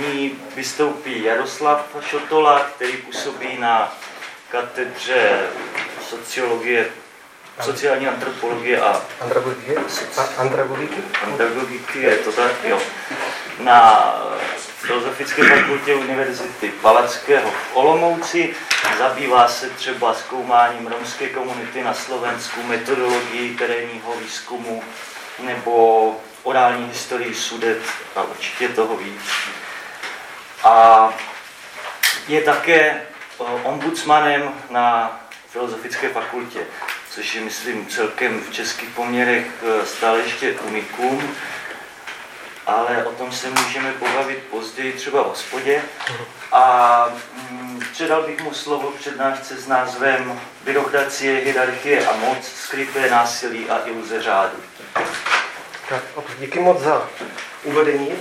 ní vystoupí Jaroslav Šotola, který působí na katedře sociologie, sociální antropologie a Andragogiky? Andragogiky? Andragogiky, je to tak, jo. Na Filozofické fakultě Univerzity Palackého v Olomouci. Zabývá se třeba zkoumáním romské komunity na Slovensku, metodologií terénního výzkumu nebo orální historii sudet a určitě toho víc. A je také ombudsmanem na Filozofické fakultě, což je, myslím, celkem v českých poměrech e, stále ještě unikum ale o tom se můžeme pobavit později, třeba v hospodě. A mm, předal bych mu slovo přednášce s názvem Byrokracie, hierarchie a moc, skryté násilí a iluze řádu. Tak, díky moc za uvedení.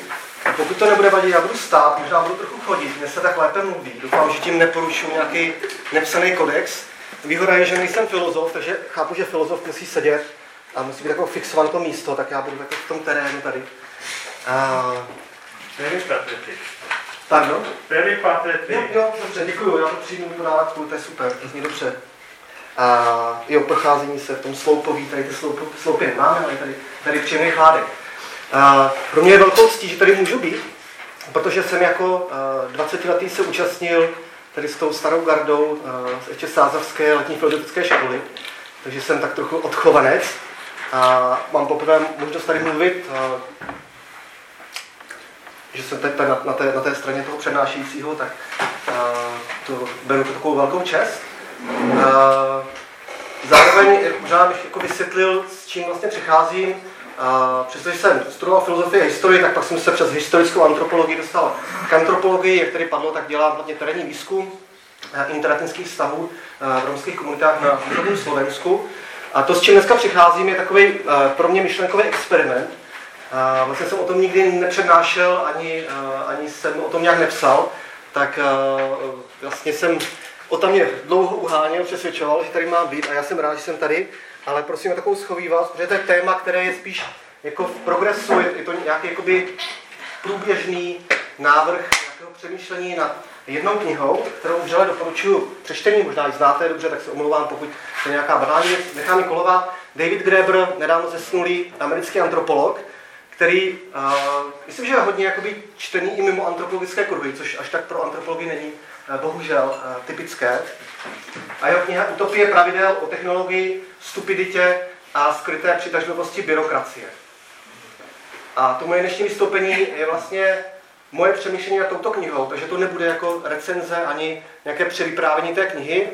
Pokud to nebude vadit, já budu stát, možná budu trochu chodit, mně se tak lépe mluví. Doufám, že tím neporušuju nějaký nepsaný kodex. Výhoda je, že nejsem filozof, takže chápu, že filozof musí sedět a musí být jako fixovan to místo, tak já budu jako v tom terénu tady. Very pathetic. Pardon? Very pathetic. Jo, jo, dobře, děkuju, já to přijmu tu náladku, to je super, to zní dobře. A jo, procházení se v tom sloupový, tady ty sloupy, sloupy nemáme, ale tady, tady příjemný chládek. A pro mě je velkou ctí, že tady můžu být, protože jsem jako 20 letý se účastnil tady s tou starou gardou z ještě Sázavské letní filozofické školy, takže jsem tak trochu odchovanec a mám poprvé možnost tady mluvit že jsem teď na, na, té, na té straně toho přednášejícího, tak to beru to takovou velkou čest. Zároveň možná bych jako vysvětlil, s čím vlastně přicházím. Uh, přestože jsem studoval filozofii a historii, tak pak jsem se přes historickou antropologii dostal k antropologii, jak tady padlo, tak dělám hlavně terénní výzkum uh, interetnických vztahů uh, v romských komunitách na východním Slovensku. A to, s čím dneska přicházím, je takový uh, pro mě myšlenkový experiment, Vlastně jsem o tom nikdy nepřednášel, ani, ani jsem o tom nějak nepsal, tak vlastně jsem o tam mě dlouho uháněl, přesvědčoval, že tady má být a já jsem rád, že jsem tady, ale prosím o takovou schovývalost, protože to je téma, které je spíš jako v progresu, je to nějaký jakoby průběžný návrh nějakého přemýšlení nad jednou knihou, kterou vřele doporučuji přečtení, možná ji znáte dobře, tak se omlouvám, pokud to je nějaká banální věc, nechám kolovat. David Graeber, nedávno zesnulý americký antropolog, který, uh, myslím, že je hodně jakoby, čtený i mimo antropologické kruhy, což až tak pro antropologii není uh, bohužel uh, typické. A jeho kniha Utopie pravidel o technologii, stupiditě a skryté přitažlivosti byrokracie. A to moje dnešní vystoupení je vlastně moje přemýšlení nad touto knihou, takže to nebude jako recenze ani nějaké převyprávění té knihy.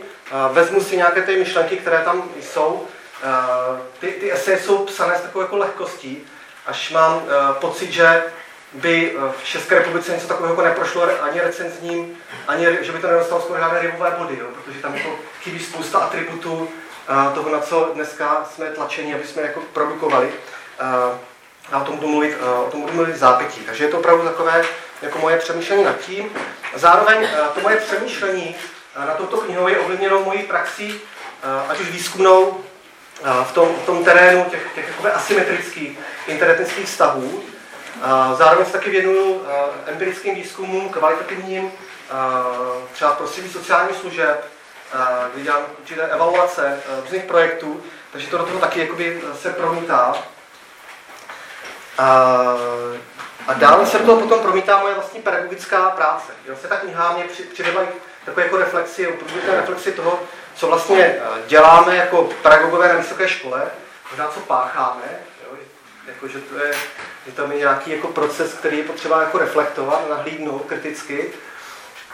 Vezmu si nějaké ty myšlenky, které tam jsou. Ty, ty eseje jsou psané s takovou jako lehkostí, až mám uh, pocit, že by uh, v České republice něco takového jako neprošlo ani recenzním, ani že by to nedostalo skoro žádné rybové body, jo, protože tam jako chybí spousta atributů uh, toho, na co dneska jsme tlačeni, aby jsme jako produkovali. Uh, a o tom budu mluvit, o tom budu mluvit v zápětí. Takže je to opravdu takové jako moje přemýšlení nad tím. Zároveň to moje přemýšlení na touto knihou je ovlivněno mojí praxí, ať už výzkumnou, v tom, v tom terénu těch, těch asymetrických internetických vztahů. Zároveň se taky věnuju empirickým výzkumům, kvalitativním, třeba prostředí sociálních služeb, kdy dělám určité evaluace různých projektů, takže to do toho taky jakoby se promítá. A, dále se do toho potom promítá moje vlastní pedagogická práce. Se ta kniha mě přivedla takové jako reflexi, reflexi toho, co vlastně děláme jako pedagogové na vysoké škole, možná co pácháme? Jako, že to je, že tam je nějaký jako proces, který je potřeba jako reflektovat, nahlídnout kriticky.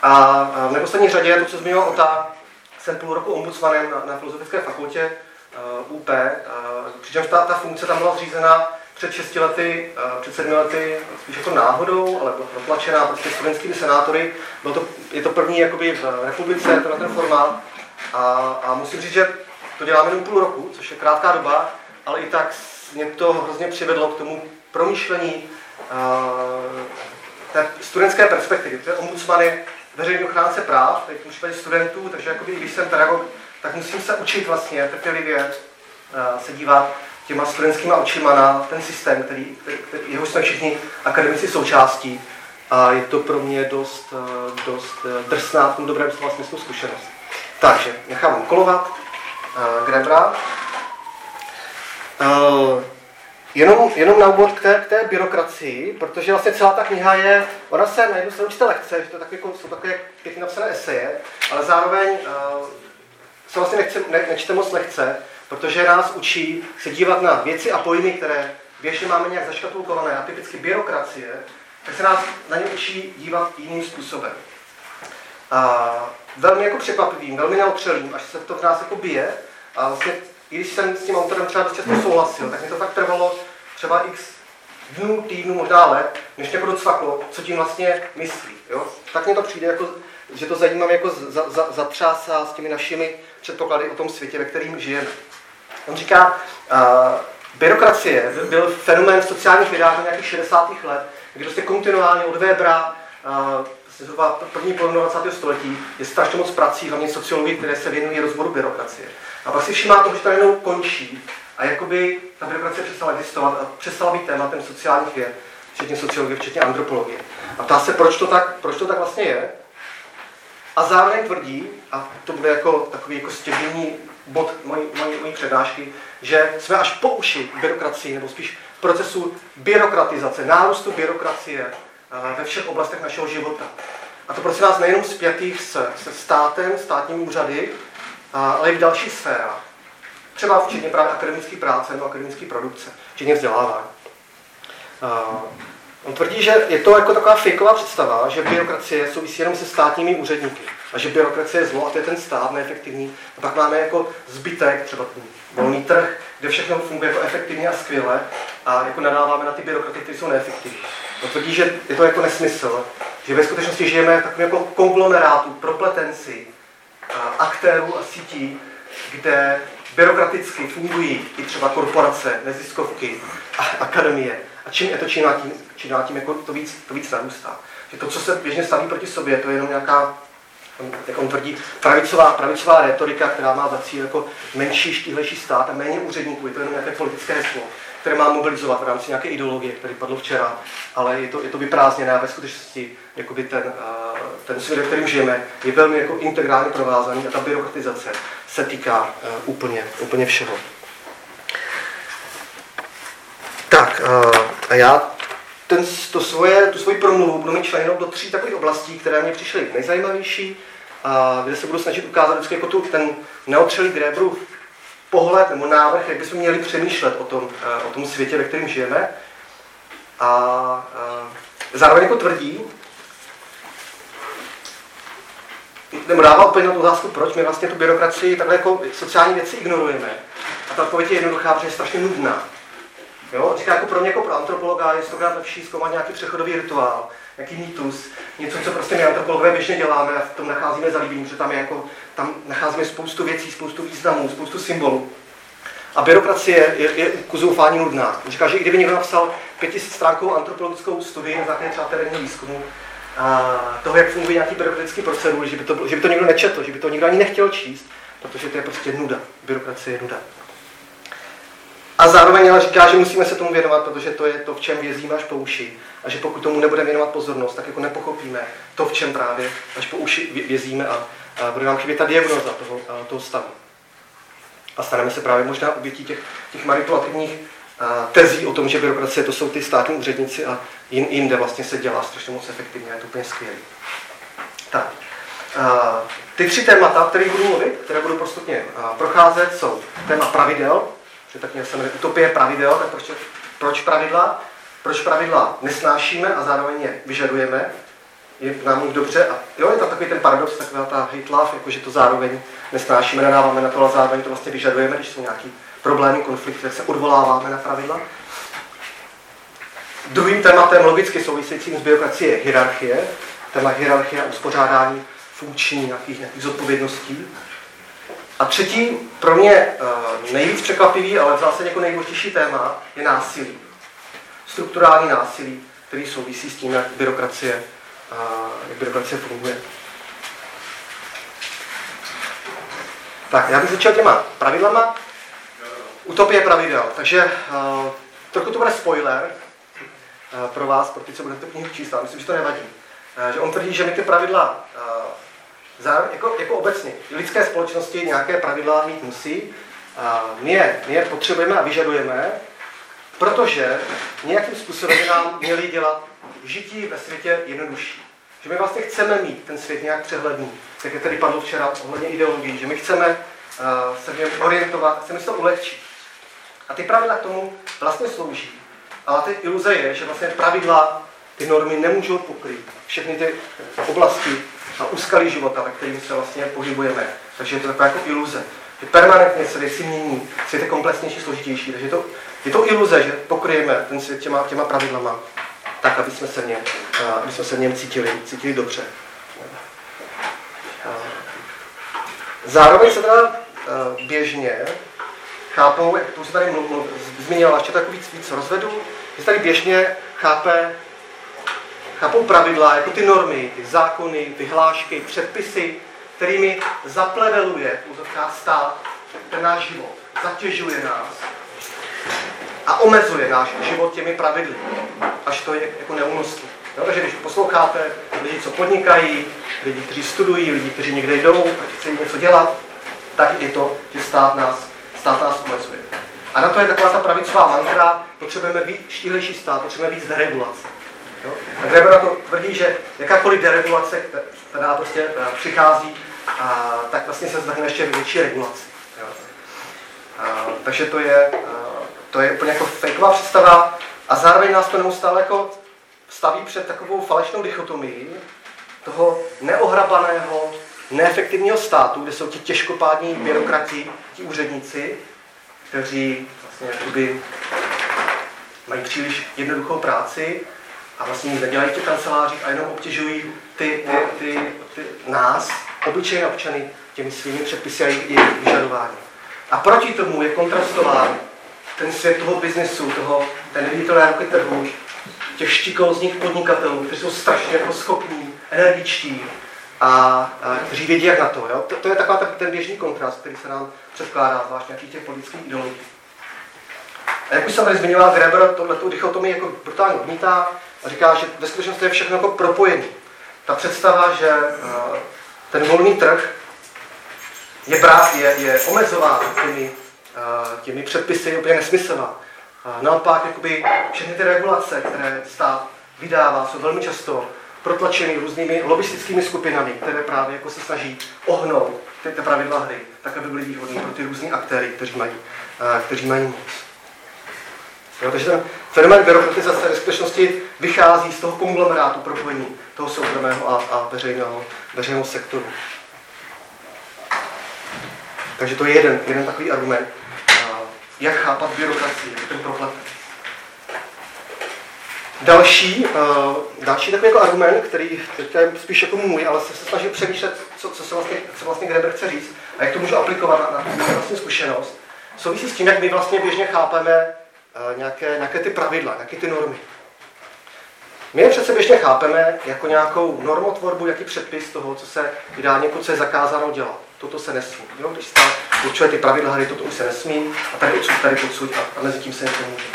A, v neposlední řadě, to, co zmiňoval Ota, jsem půl roku ombudsmanem na, na Filozofické fakultě uh, UP, uh, přičemž ta, ta funkce tam byla zřízena před 6 lety, uh, před 7 lety spíš jako náhodou, ale byla protlačená prostě studentskými senátory. Bylo to, je to první jakoby v republice, to na ten formát. A, a musím říct, že to děláme jenom půl roku, což je krátká doba, ale i tak mě to hrozně přivedlo k tomu promýšlení uh, té studentské perspektivy. To je ombudsman je veřejný ochránce práv, v tom případě studentů, takže jakoby, když jsem pedagog, tak musím se učit vlastně trpělivě uh, se dívat těma studentskýma očima na ten systém, který, který, jeho jsme všichni akademici součástí. a je to pro mě dost, eh, dost eh, drsná v tom dobrém slova smyslu zkušenost. Takže nechám kolovat Grebra. Uh, Jenom, jenom na úvod k té, k té byrokracii, protože vlastně celá ta kniha je, ona se na jednu stranu čte lekce, že to tak jako, jsou takové pěkně napsané eseje, ale zároveň uh, se vlastně nechce, ne, nečte moc lehce, protože nás učí se dívat na věci a pojmy, které běžně máme nějak zaškatulkované, a typicky byrokracie, tak se nás na ně učí dívat jiným způsobem. A velmi jako překvapivým, velmi neotřelým, až se to v nás jako bije. A vlastně, i když jsem s tím autorem třeba dost často souhlasil, tak mi to fakt trvalo třeba x dnů, týdnů, možná let, než mě docvaklo, co tím vlastně myslí. Jo? Tak mně to přijde, jako, že to zajímavé jako za, za, zatřásá s těmi našimi předpoklady o tom světě, ve kterým žijeme. On říká, uh, byrokracie byl fenomén sociálních vědách na nějakých 60. let, kdy prostě kontinuálně od Webera, uh, zhruba první polovinu 20. století, je strašně moc prací, hlavně sociologii, které se věnují rozboru byrokracie. A pak si všimá to, že to jenom končí a jakoby ta byrokracie přestala existovat a přestala být tématem sociálních věd, včetně sociologie, včetně antropologie. A ptá se, proč to tak, proč to tak vlastně je. A zároveň tvrdí, a to bude jako takový jako stěžení bod mojí, mojí, mojí přednášky, že jsme až po uši byrokracii, nebo spíš procesu byrokratizace, nárůstu byrokracie eh, ve všech oblastech našeho života. A to prosím nás nejenom zpětých se, se státem, státními úřady, ale i v dalších sférách. Třeba včetně právě akademické práce nebo akademické produkce, včetně vzdělávání. On tvrdí, že je to jako taková fejková představa, že byrokracie souvisí jenom se státními úředníky a že byrokracie je zlo a to je ten stát neefektivní. A pak máme jako zbytek, třeba ten volný trh, kde všechno funguje jako efektivně a skvěle a jako nadáváme na ty byrokraty, které jsou neefektivní. On tvrdí, že je to jako nesmysl, že ve skutečnosti žijeme v takovém jako konglomerátu, propletenci, aktérů a sítí, kde byrokraticky fungují i třeba korporace, neziskovky, a akademie. A čím je to čím tím, čím tím jako to víc, to víc narůstá. Že to, co se běžně staví proti sobě, to je jenom nějaká, jak on tvrdí, pravicová, pravicová retorika, která má za cíl jako menší, štíhlejší stát a méně úředníků. Je to jenom nějaké politické heslo které má mobilizovat v rámci nějaké ideologie, které padlo včera, ale je to, je to vyprázdněné a ve skutečnosti jakoby ten, ten svět, ve kterým žijeme, je velmi jako integrálně provázaný a ta byrokratizace se týká úplně, úplně všeho. Tak a já ten, to svoje, tu svoji promluvu budu mít členěnou do tří takových oblastí, které mě přišly nejzajímavější, a kde se budu snažit ukázat vždycky jako tu, ten neotřelý Grébrův pohled nebo návrh, jak bychom měli přemýšlet o tom, o tom světě, ve kterém žijeme. A, a zároveň jako tvrdí, nebo dává úplně na otázku, proč my vlastně tu byrokracii, takhle jako sociální věci ignorujeme. A ta odpověď je jednoduchá, protože je strašně nudná. Jo? Říká, jako pro mě, jako pro antropologa, je stokrát lepší zkoumat nějaký přechodový rituál, nějaký mýtus, něco, co prostě my antropologové běžně děláme a v tom nacházíme zalíbení, protože tam, je jako, tam nacházíme spoustu věcí, spoustu významů, spoustu symbolů. A byrokracie je, je ku zoufání nudná. Říká, že i kdyby někdo napsal pětistránkovou antropologickou studii na základě třeba terénního výzkumu, toho, jak fungují nějaký byrokratický procedury, že by, to, že by to někdo nečetl, že by to někdo ani nechtěl číst, protože to je prostě nuda. Byrokracie je nuda. A zároveň ale říká, že musíme se tomu věnovat, protože to je to, v čem vězíme až po uši. A že pokud tomu nebudeme věnovat pozornost, tak jako nepochopíme to, v čem právě až po uši vězíme a, a bude nám chybět ta diagnoza toho, toho stavu. A staneme se právě možná obětí těch, těch manipulativních tezí o tom, že byrokracie to jsou ty státní úředníci a jin, jinde vlastně se dělá strašně moc efektivně je to úplně skvělé. Tak. Ty tři témata, které budu mluvit, které budu postupně procházet, jsou téma pravidel, že tak se jmenuje utopie pravidel, tak proč, proč pravidla? Proč pravidla nesnášíme a zároveň je vyžadujeme? Je nám jich dobře a jo, je tam takový ten paradox, taková ta hate love, jako že to zároveň nesnášíme, nadáváme na to, ale zároveň to vlastně vyžadujeme, když jsou nějaký problémy, konflikty, tak se odvoláváme na pravidla. Druhým tématem logicky souvisejícím s byrokracií je hierarchie, téma hierarchie a uspořádání funkční nějakých, nějakých zodpovědností. A třetí, pro mě eh, nejvíc překvapivý, ale v zásadě jako nejdůležitější téma, je násilí. Strukturální násilí, který souvisí s tím, jak byrokracie, eh, jak byrokracie funguje. Tak, já bych začal těma pravidlama. Utopie pravidel. Takže uh, trochu to bude spoiler. pro vás, pro ty, co budete knihu číst, myslím, že to nevadí. Že on tvrdí, že my ty pravidla zároveň, jako, jako obecně, lidské společnosti nějaké pravidla mít musí, my je, my je potřebujeme a vyžadujeme, protože nějakým způsobem nám měli dělat žití ve světě jednodušší. Že my vlastně chceme mít ten svět nějak přehledný, jak je tady padlo včera ohledně ideologií, že my chceme uh, se v něm orientovat, chceme si to ulehčit. A ty pravidla k tomu vlastně slouží. Ale ty iluze je, že vlastně pravidla, ty normy nemůžou pokrýt všechny ty oblasti a úskalí života, ve kterým se vlastně pohybujeme. Takže je to taková jako iluze. Že permanentně se věci mění, svět je komplexnější, složitější. Takže to, je to iluze, že pokryjeme ten svět těma, těma pravidlama, tak, aby jsme se v něm, aby jsme se v něm cítili, cítili dobře. Zároveň se teda běžně chápou, jak to už se tady zmínila, ještě jako víc, rozvedu, že tady běžně chápe, chápou pravidla, jako ty normy, ty zákony, vyhlášky, předpisy, kterými zapleveluje úzovká stát ten náš život, zatěžuje nás a omezuje náš život těmi pravidly, až to je jako neúnosné. No, takže když posloucháte lidi, co podnikají, lidi, kteří studují, lidi, kteří někde jdou a chtějí něco dělat, tak je to, že stát nás, stát nás omezuje. A na to je taková ta pravicová mantra, potřebujeme víc štíhlejší stát, potřebujeme víc deregulace. Jo? A Greber na to tvrdí, že jakákoliv deregulace, která prostě přichází, a, tak vlastně se zvrhne ještě větší regulaci. Jo? A, takže to je, a, to je úplně jako fakeová představa a zároveň nás to neustále jako staví před takovou falešnou dichotomii toho neohrabaného, neefektivního státu, kde jsou ti těžkopádní byrokrati, ti úředníci, kteří vlastně jakoby mají příliš jednoduchou práci a vlastně nic nedělají v těch kancelářích a jenom obtěžují ty, ty, ty, ty nás, obyčejné občany, těmi svými předpisy a jejich vyžadování. A proti tomu je kontrastován ten svět toho biznesu, toho, ten neviditelné ruky trhu, těch šikovných podnikatelů, kteří jsou strašně jako schopní, energičtí a, a kteří vědí, jak na to. Jo? To, to je taková ten běžný kontrast, který se nám předkládá, zvlášť nějakých těch politických ideologií. A jak už jsem tady zmiňoval, Greber tohleto dichotomii jako brutálně odmítá a říká, že ve skutečnosti je všechno jako propojené. Ta představa, že uh, ten volný trh je, brá, je, je omezován těmi, uh, těmi předpisy, je úplně nesmyslná. A naopak, jakoby všechny ty regulace, které stát vydává, jsou velmi často protlačeny různými lobistickými skupinami, které právě jako se snaží ohnout ty, ty pravidla hry, tak aby byly výhodné pro ty různé aktéry, kteří mají, uh, kteří mají moc. Jo, takže ten fenomén byrokratizace ve skutečnosti vychází z toho konglomerátu propojení toho soukromého a, a veřejného, veřejného sektoru. Takže to je jeden, jeden takový argument, jak chápat byrokracii, jak ten proplet. Další, uh, další takový jako argument, který teďka je spíš jako můj, ale se, se snaží přemýšlet, co, co, se vlastně, co vlastně Greber chce říct a jak to můžu aplikovat na, na, vlastní zkušenost, souvisí s tím, jak my vlastně běžně chápeme uh, nějaké, nějaké ty pravidla, nějaké ty normy. My je přece běžně chápeme jako nějakou normotvorbu, jaký předpis toho, co se ideálně, jako co je zakázáno dělat. Toto se nesmí. Jo? Když stát určuje ty pravidla hry, toto už se nesmí, a tady odsud, tady podsud, a, a mezi tím se něco může.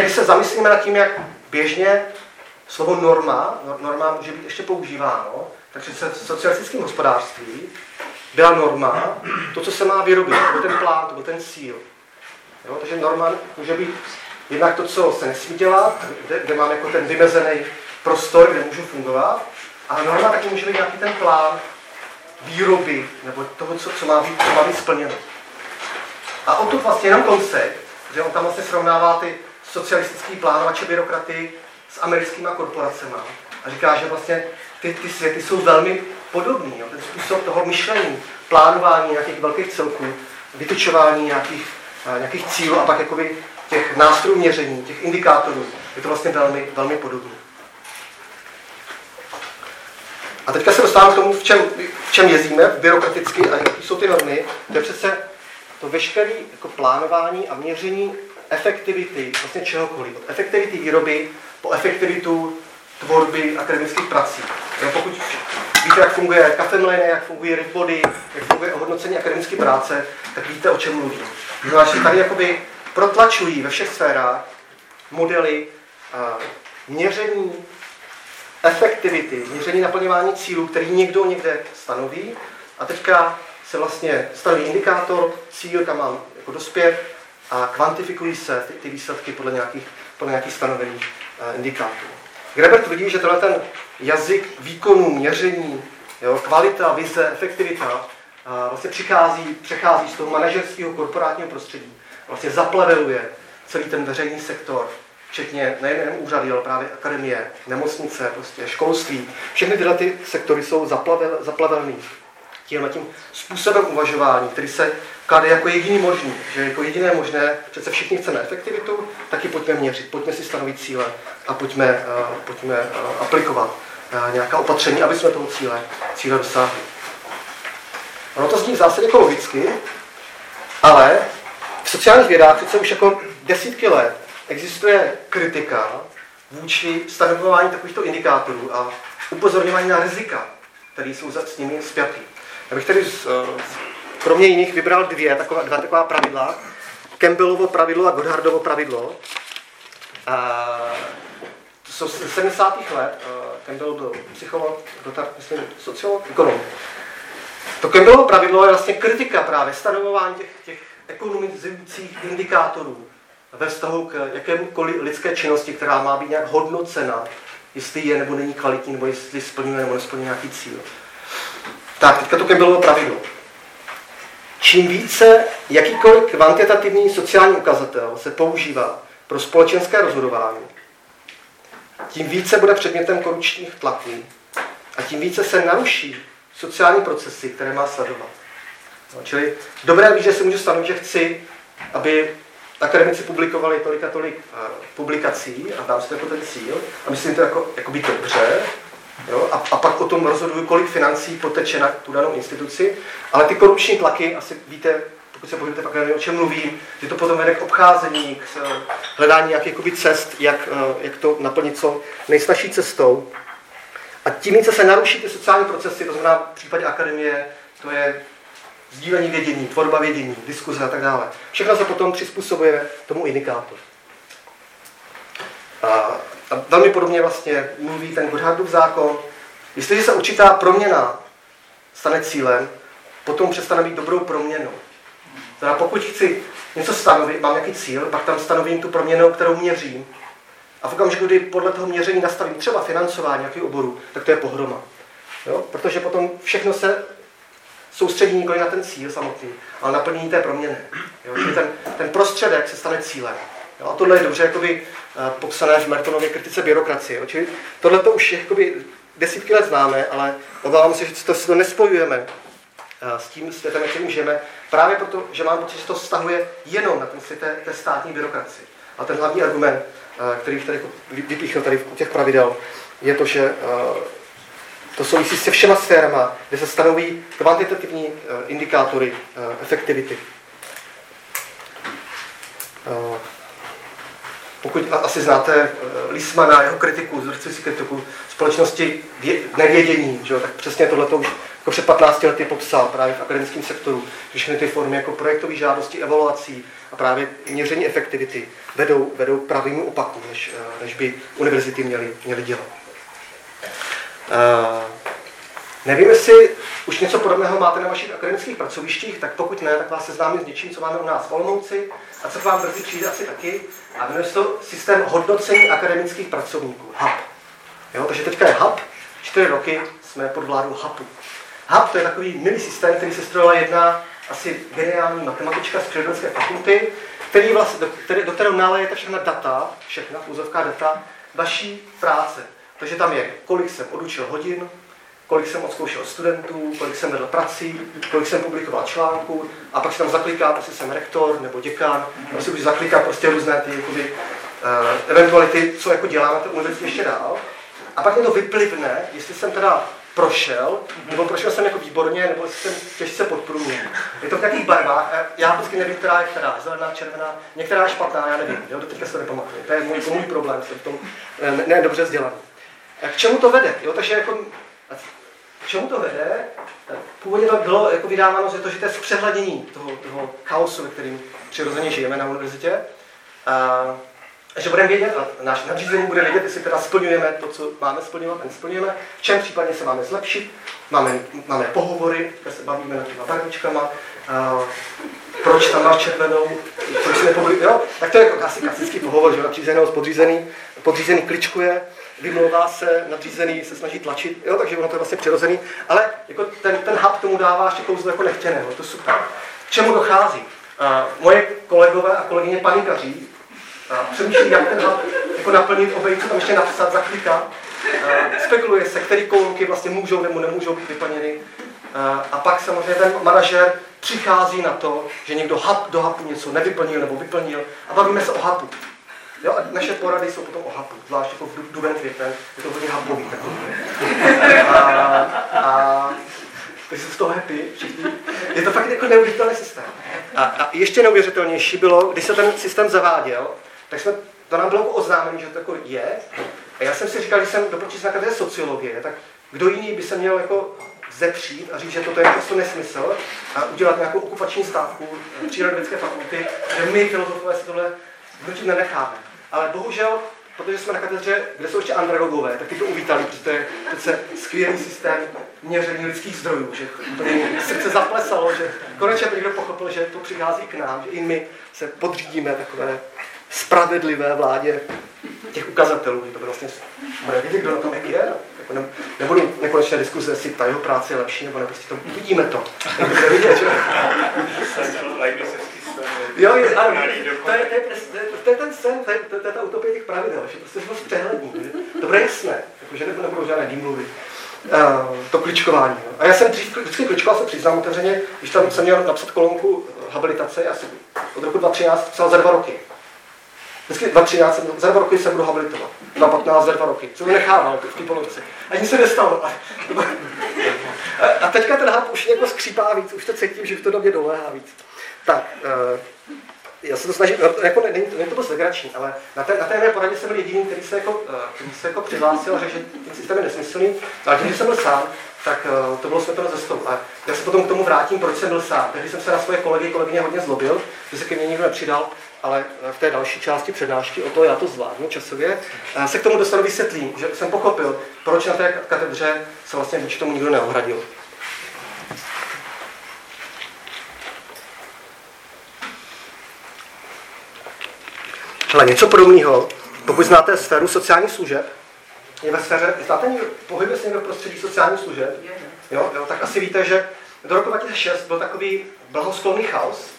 Když se zamyslíme nad tím, jak běžně slovo norma, norma může být ještě používáno, tak přece v socialistickém hospodářství byla norma to, co se má vyrobit, to byl ten plán, to byl ten cíl. Jo? Takže norma může být jednak to, co se nesmí dělat, kde, kde mám jako ten vymezený prostor, kde můžu fungovat, a norma taky může být nějaký ten plán výroby, nebo toho, co, co, má, být, co má být splněno. A o tu vlastně jenom koncept, že on tam vlastně srovnává ty socialistický plánovače byrokraty s americkými korporacemi. A říká, že vlastně ty, ty světy jsou velmi podobný. Jo? Ten způsob toho myšlení, plánování nějakých velkých celků, vytyčování nějakých, uh, nějakých cílů a pak jakoby těch nástrojů měření, těch indikátorů, je to vlastně velmi, velmi podobné. A teďka se dostávám k tomu, v čem, v čem jezdíme byrokraticky a jaké jsou ty normy. To je přece to veškeré jako plánování a měření efektivity vlastně čehokoliv. Od efektivity výroby po efektivitu tvorby akademických prací. Jo, pokud víte, jak funguje kafemlejne, jak fungují ripody, jak funguje ohodnocení akademické práce, tak víte, o čem mluvím. Znamená, tady jakoby protlačují ve všech sférách modely měření efektivity, měření naplňování cílů, který někdo někde stanoví a teďka se vlastně stanoví indikátor, cíl, kam mám jako dospět a kvantifikují se ty, ty výsledky podle nějakých, podle nějakých stanovených uh, indikátorů. Greber tvrdí, že tenhle ten jazyk výkonu, měření, jo, kvalita, vize, efektivita uh, vlastně přichází, přechází z toho manažerského korporátního prostředí, vlastně zaplaveluje celý ten veřejný sektor, včetně nejen úřady, ale právě akademie, nemocnice, prostě školství. Všechny tyhle ty sektory jsou zaplavel, zaplavelný tím způsobem uvažování, který se klade jako jediný možný, že jako jediné možné, přece všichni chceme efektivitu, taky pojďme měřit, pojďme si stanovit cíle a pojďme, uh, pojďme uh, aplikovat uh, nějaká opatření, aby jsme toho cíle, cíle dosáhli. Ono to zní v zásadě jako logicky, ale v sociálních vědách přece už jako desítky let existuje kritika vůči stanovování takovýchto indikátorů a upozorňování na rizika, které jsou s nimi zpětý. Já bych tady z, kromě jiných vybral dvě taková, dva taková pravidla. Campbellovo pravidlo a Godhardovo pravidlo. A, to jsou z 70. let. Campbell byl psycholog, Goddard, myslím, sociolog, ekonom. To Campbellovo pravidlo je vlastně kritika právě stanovování těch, těch ekonomizujících indikátorů ve vztahu k jakémukoliv lidské činnosti, která má být nějak hodnocena, jestli je nebo není kvalitní, nebo jestli splňuje nebo nesplňuje nějaký cíl. Tak, teďka to Campbellovo pravidlo. Čím více jakýkoliv kvantitativní sociální ukazatel se používá pro společenské rozhodování, tím více bude předmětem korupčních tlaků a tím více se naruší sociální procesy, které má sledovat. No, čili dobré víc, že si můžu stanovit, že chci, aby akademici publikovali tolik a tolik uh, publikací a dám si to jako ten cíl a myslím to jako, jako být dobře, Jo? A, a pak o tom rozhoduju, kolik financí poteče na tu danou instituci. Ale ty korupční tlaky, asi víte, pokud se pohybujete v akademii, o čem mluvím, že to potom vede k obcházení, k eh, hledání jakých cest, jak, eh, jak to naplnit co nejsnažší cestou. A tím více se naruší ty sociální procesy, to znamená v případě akademie, to je sdílení vědění, tvorba vědění, diskuze a tak dále. Všechno se potom přizpůsobuje tomu indikátoru. A velmi podobně vlastně mluví ten Godhardův zákon. Jestliže se určitá proměna stane cílem, potom přestane být dobrou proměnou. Teda pokud chci něco stanovit, mám nějaký cíl, pak tam stanovím tu proměnu, kterou měřím. A v okamžiku, kdy podle toho měření nastavím třeba financování nějakého oboru, tak to je pohroma. Jo? Protože potom všechno se soustředí nikoli na ten cíl samotný, ale na plnění té proměny. Jo? Čili ten, ten prostředek se stane cílem. Jo? A tohle je dobře jakoby, uh, popsané v Mertonově kritice byrokracie. Čili tohle to už jakoby, desítky let známe, ale obávám se, že to, to nespojujeme uh, s tím světem, kterým žijeme, právě proto, že mám pocit, že to vztahuje jenom na ten svět té, té státní byrokracie. A ten hlavní argument, uh, který tady jako vypíchl tady v těch pravidel, je to, že to souvisí se všema sférama, kde se stanoví kvantitativní indikátory efektivity. Pokud asi znáte eh, Lismana, jeho kritiku, zrcující kritiku společnosti nevědění, že jo, tak přesně tohle to už jako před 15 lety popsal právě v akademickém sektoru, že všechny ty formy jako projektové žádosti, evaluací a právě měření efektivity vedou, vedou k pravému opaku, než, eh, než by univerzity měly, měly dělat. Uh, nevím, jestli už něco podobného máte na vašich akademických pracovištích, tak pokud ne, tak vás seznámím s něčím, co máme u nás v Olomouci a co vám brzy přijde asi taky. A jmenuje se to systém hodnocení akademických pracovníků, HAP. Jo, takže teďka je HAP, čtyři roky jsme pod vládou HAPu. HAP to je takový milý systém, který se strojila jedna asi geniální matematička z přírodovenské fakulty, který vlastně, do, který, do kterého nalejete všechna data, všechna úzovká data vaší práce. Takže tam je, kolik jsem odučil hodin, kolik jsem odzkoušel studentů, kolik jsem vedl prací, kolik jsem publikoval článků a pak si tam zakliká, jestli jsem rektor nebo děkan, a si už zakliká prostě různé ty jakoby, uh, eventuality, co jako dělám na té univerzitě ještě dál. A pak mě to vyplivne, jestli jsem teda prošel, nebo prošel jsem jako výborně, nebo jsem těžce podprůměr. Je to v nějakých barvách, já vždycky nevím, která je která, zelená, červená, některá je špatná, já nevím, jo, do teďka se nepamatuju. To je můj, můj problém, jsem v tom eh, ne, ne dobře vzdělaný. K čemu to vede? Jo, takže jako čemu to vede? Původně to bylo jako vydáváno, že to, že to je zpřehledění toho, toho chaosu, ve kterým přirozeně žijeme na univerzitě. A že budeme vědět, a náš nadřízený bude vědět, jestli teda splňujeme to, co máme splňovat, a nesplňujeme, v čem případně se máme zlepšit, máme, máme pohovory, kde se bavíme nad těma barvičkama, proč tam máš červenou, proč si nepobli, jo? Tak to je jako asi klasický pohovor, že nadřízený s podřízený, podřízený kličkuje, vymlouvá se, nadřízený se snaží tlačit, jo? takže ono to je vlastně přirozený, ale jako ten, ten hub tomu dává ještě kouzlo jako nechtěného, to super. K čemu dochází? Uh, moje kolegové a kolegyně panikaří uh, přemýšlí, jak ten hub jako naplnit, obejít, co tam ještě napsat, zaklikat. Spekuluje se, které kolonky vlastně můžou nebo nemůžou být vyplněny. Uh, a pak samozřejmě ten manažer přichází na to, že někdo hub, do hapu něco nevyplnil nebo vyplnil a bavíme se o hapu. Jo, a naše porady jsou potom o hapu, zvlášť jako v duben květen, je to hodně hapový takový. A, a takže jsou z toho happy všichni. Je to fakt jako neuvěřitelný systém. A, a ještě neuvěřitelnější bylo, když se ten systém zaváděl, tak jsme, to nám bylo oznámení, že to jako je. A já jsem si říkal, že jsem dopočít na katedře sociologie, tak kdo jiný by se měl jako zepřít a říct, že toto je prostě nesmysl a udělat nějakou okupační stávku přírodovědecké fakulty, že my filozofové si tohle vnutit nenecháme. Ale bohužel, protože jsme na katedře, kde jsou ještě andragogové, tak ty to uvítali, protože to je přece skvělý systém měření lidských zdrojů, že to srdce zaplesalo, že konečně někdo pochopil, že to přichází k nám, že i my se podřídíme takové spravedlivé vládě těch ukazatelů, že to vlastně bude vidět, kdo na tom je. Jako ne, nebudu nekonečné diskuze, jestli ta jeho práce je lepší, nebo ne, prostě to uvidíme to. Bude vidět, že? Jo, je, ano, to je, to, je, to je ten sen, to je, to, je ta utopie těch pravidel, že prostě jsme přehlední, to bude jasné, jako, že nebudou žádné výmluvy. Uh, to kličkování. No. A já jsem dřív, vždycky kličkoval, se přiznám otevřeně, když tam jsem měl napsat kolonku habilitace, já jsem od roku 2013 psal za dva roky. Vždycky 2013, za dva roky se budu habilitovat. 2015 za dva roky. Co mi nechával v té polovice. A nic se nestalo. A, a teďka ten hub už jako skřípá víc, už to cítím, že to do mě doléhá víc. Tak, uh, já se to snažím, no, jako není, není to moc legrační, ale na té, na té mé poradě jsem byl jediný, který se jako, uh, který se jako přihlásil, že, že ten systém je nesmyslný, ale když jsem byl sám, tak uh, to bylo světové cestou. A já se potom k tomu vrátím, proč jsem byl sám. Tehdy jsem se na svoje kolegy, kolegyně hodně zlobil, že se ke mně nikdo nepřidal, ale v té další části přednášky, o to já to zvládnu časově, se k tomu dostanu vysvětlím, že jsem pochopil, proč na té katedře se vlastně vůči tomu nikdo neohradil. Hele, něco podobného, pokud znáte sféru sociálních služeb, je ve sféře, znáte někdo, pohybuje se někdo v prostředí sociálních služeb? Jo, jo, tak asi víte, že do roku 2006 byl takový blahosklonný chaos,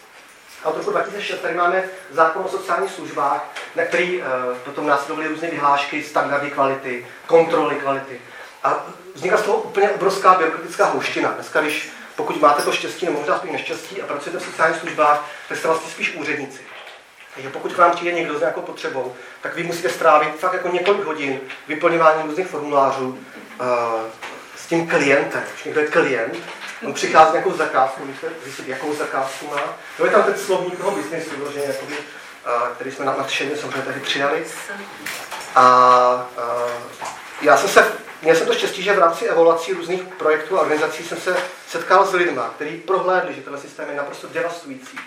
a od roku 2006 tady máme zákon o sociálních službách, na který uh, potom následovaly různé vyhlášky, standardy kvality, kontroly kvality. A vznikla z toho úplně obrovská byrokratická houština. Dneska, když pokud máte to štěstí nebo možná spíš neštěstí a pracujete v sociálních službách, tak jste vlastně spíš úředníci. Takže pokud k vám přijde někdo s nějakou potřebou, tak vy musíte strávit fakt jako několik hodin vyplňováním různých formulářů uh, s tím klientem. Když někdo je klient, on přichází nějakou zakázkou, víte, zjistit, jakou zakázku má. To je tam ten slovník toho biznesu, že, jakoby, uh, který jsme nadšeně samozřejmě tady přijali. A uh, já jsem se, měl jsem to štěstí, že v rámci evaluací různých projektů a organizací jsem se setkal s lidmi, kteří prohlédli, že tenhle systém je naprosto devastující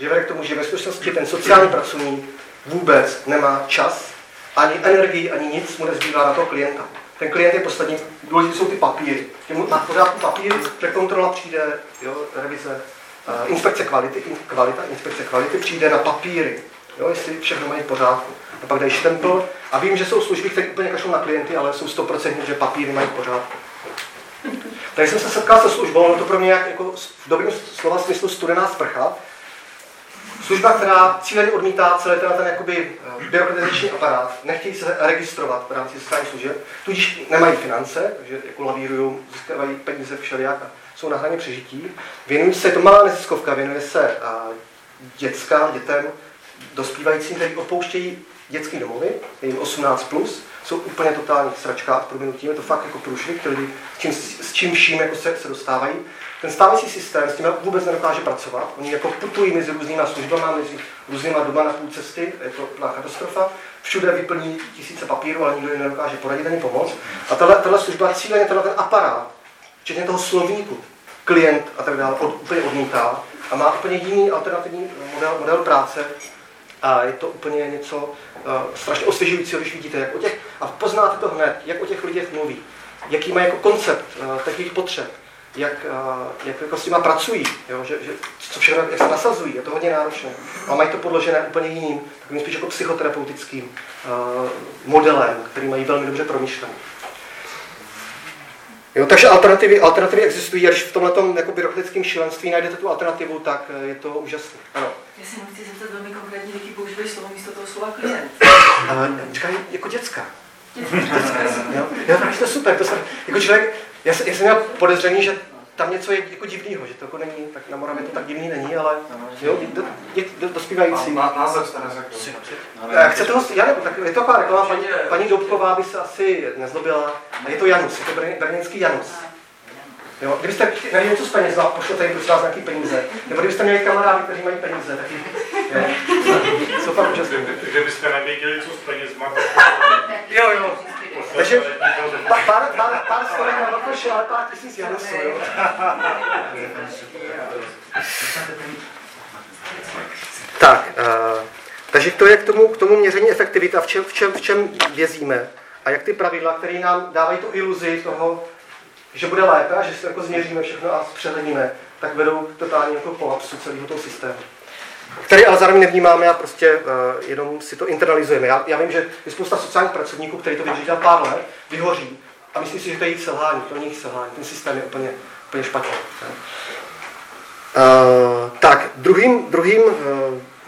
že vede k tomu, že ve skutečnosti ten sociální pracovník vůbec nemá čas, ani energii, ani nic mu nezbývá na toho klienta. Ten klient je poslední, důležité jsou ty papíry. Těmu má pořádku papír, kontrola přijde, jo, revize, uh, inspekce kvality, kvalita, inspekce kvality přijde na papíry, jo, jestli všechno mají v pořádku. A pak dají štempl a vím, že jsou služby, které úplně kašlou na klienty, ale jsou 100% že papíry mají v pořádku. Takže jsem se setkal se službou, no to pro mě jak, jako v dobrém slova smyslu studená sprcha, Služba, která cíleně odmítá celý ten, ten jakoby, eh, byrokratizační aparát, nechtějí se registrovat v rámci sociálních služeb, tudíž nemají finance, takže jako lavírují, získávají peníze všelijak a jsou na hraně přežití. Věnují se, to malá neziskovka, věnuje se a, dětská, dětem, dospívajícím, kteří opouštějí dětské domovy, je jim 18+, plus, jsou úplně totální sračka v proměnutí, je to fakt jako průšvih, s čím, s čím vším jako se, se dostávají. Ten stávající systém s tím vůbec nedokáže pracovat. Oni jako putují mezi různýma službama, mezi různýma doba na půl cesty, je to plná katastrofa. Všude vyplní tisíce papírů, ale nikdo jim nedokáže poradit ani pomoct. A tahle, tahle služba cíleně tenhle ten aparát, včetně toho slovníku, klient a tak dále, od, úplně odmítá a má úplně jiný alternativní model, model práce, A je to úplně něco uh, strašně osvěžujícího, když vidíte, jak o těch, a poznáte to hned, jak o těch lidech mluví, jaký mají jako koncept uh, takových potřeb, jak, uh, jak jako s těma pracují, jo? Že, že, co všechno, jak se nasazují, je to hodně náročné. A mají to podložené úplně jiným, takovým spíš jako psychoterapeutickým uh, modelem, který mají velmi dobře promyšlený. Jo, takže alternativy, alternativy existují a když v tomhle jako byrokratickém šílenství najdete tu alternativu, tak eh, je to úžasné. Ano. Já se chci zeptat velmi konkrétně, jaký používají slovo místo toho slova klient. Říkají jako děcka. Děcka. jo, jo, to je super. To jsem, jako člověk, já, jsem, já jsem měl podezření, že tam něco je jako divného, že to jako není, tak na Moravě to tak divný není, ale jo, do, do, do, dospívající. Má, název jste neřekl. Chcete ho, já nevím, tak je to taková reklama, paní, paní Doubková by se asi nezlobila, a je to Janus, je to brněnský Janus. Jo, kdybyste měli něco z peněz, pošlete jim prosím vás nějaký peníze. Nebo kdybyste měli kamarády, kteří mají peníze, taky jo. jsou fakt úžasné. Kdybyste nevěděli, co s penězma, tak... Jo, jo. Takže pár, pár, pár, pár slovek na Vakoše, ale pár tisíc Janusů, jo. Tak, uh, takže to je k tomu, k tomu měření efektivity a v čem, v čem, v čem vězíme. A jak ty pravidla, které nám dávají tu iluzi toho, že bude lépe a že si jako změříme všechno a přehledíme, tak vedou k totálně jako kolapsu celého toho systému. Který ale zároveň nevnímáme a prostě uh, jenom si to internalizujeme. Já, já vím, že je spousta sociálních pracovníků, kteří to vydrží pár let, vyhoří a myslí si, že to je jejich selhání. To není jejich selhání, ten systém je úplně, úplně špatný. Uh, tak, druhým, druhým, uh,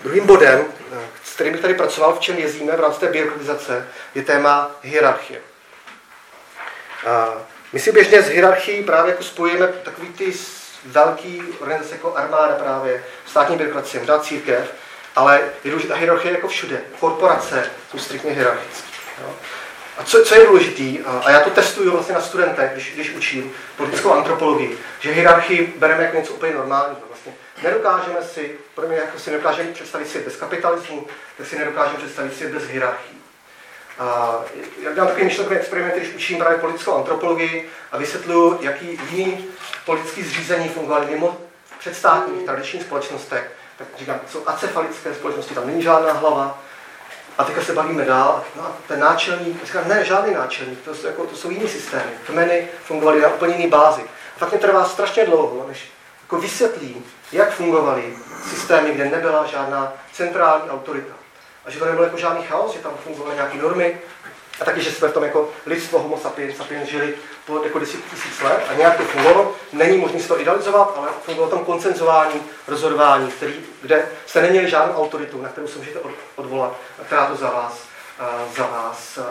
druhým bodem, uh, s kterým bych tady pracoval, v čem jezdíme v rámci té byrokratizace, je téma hierarchie. Uh, my si běžně z hierarchií právě jako spojíme takový ty velký organizace jako armáda právě, státní byrokracie, možná církev, ale je důležitá hierarchie jako všude. Korporace jsou striktně hierarchické. A co, co je důležité, a já to testuju vlastně na studentech, když, když učím politickou antropologii, že hierarchii bereme jako něco úplně normálního. Vlastně nedokážeme si, pro mě jako si nedokážeme představit svět bez kapitalismu, tak si nedokážeme představit svět bez hierarchii. A já dělám takový myšlenkový experiment, když učím právě politickou antropologii a vysvětluju, jaký jiný politický zřízení fungovaly mimo předstátních tradičních společnostech. Tak říkám, jsou acefalické společnosti, tam není žádná hlava. A teďka se bavíme dál. No a ten náčelník, říkám, ne, žádný náčelník, to jsou, jako, to jsou jiné systémy. Kmeny fungovaly na úplně jiné bázi. A fakt mě trvá strašně dlouho, než jako vysvětlím, jak fungovaly systémy, kde nebyla žádná centrální autorita a že to nebyl jako žádný chaos, že tam fungovaly nějaké normy, a taky, že jsme v tom jako lidstvo homo sapiens, sapiens žili po jako 10 tisíc let a nějak to fungovalo. Není možné si to idealizovat, ale fungovalo tam koncenzování, rozhodování, který, kde jste neměli žádnou autoritu, na kterou se můžete odvolat, která to za vás, uh, za vás uh,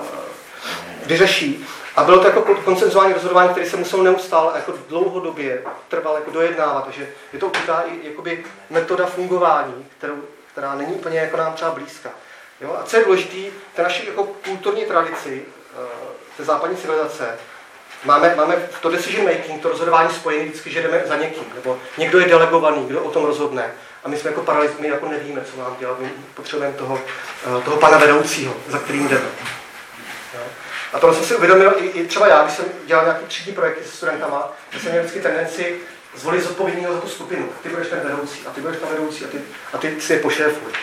vyřeší. A bylo to jako koncenzování rozhodování, které se muselo neustále jako dlouhodobě trvalo jako dojednávat, takže je to určitá i jakoby metoda fungování, kterou která není úplně jako nám třeba blízká. Jo? A co je důležité, té naší jako kulturní tradici, eh, té západní civilizace, máme, máme to decision making, to rozhodování spojené vždycky, že jdeme za někým, nebo někdo je delegovaný, kdo o tom rozhodne. A my jsme jako paralyz, my jako nevíme, co mám dělat, my potřebujeme toho, eh, toho pana vedoucího, za kterým jdeme. Jo? A to jsem si uvědomil i, i třeba já, když jsem dělal nějaký třídní projekty se studentama, že jsem měl vždycky tendenci zvolit zodpovědného za tu skupinu. Ty budeš ten vedoucí, a ty budeš ten vedoucí, a ty, a ty si je pošéfuješ.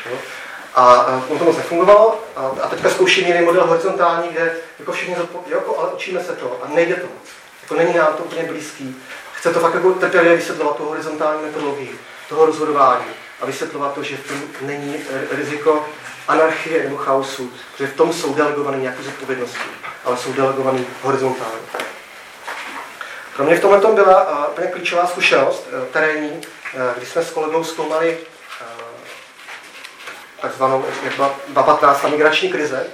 A, a to moc nefungovalo. A, a teďka zkouším jiný model horizontální, kde jako všichni zodpovědí, jako, ale učíme se to a nejde to moc. Jako není nám to úplně blízký. Chce to fakt jako trpělivě vysvětlovat tu horizontální metodologii, toho rozhodování a vysvětlovat to, že v tom není riziko anarchie nebo chaosu, že v tom jsou delegované nějaké zodpovědnosti, ale jsou delegované horizontálně. Pro mě v tomhle tom byla uh, úplně klíčová zkušenost uh, terénní, kdy jsme s kolegou zkoumali takzvanou, jak byla 15. migrační krize,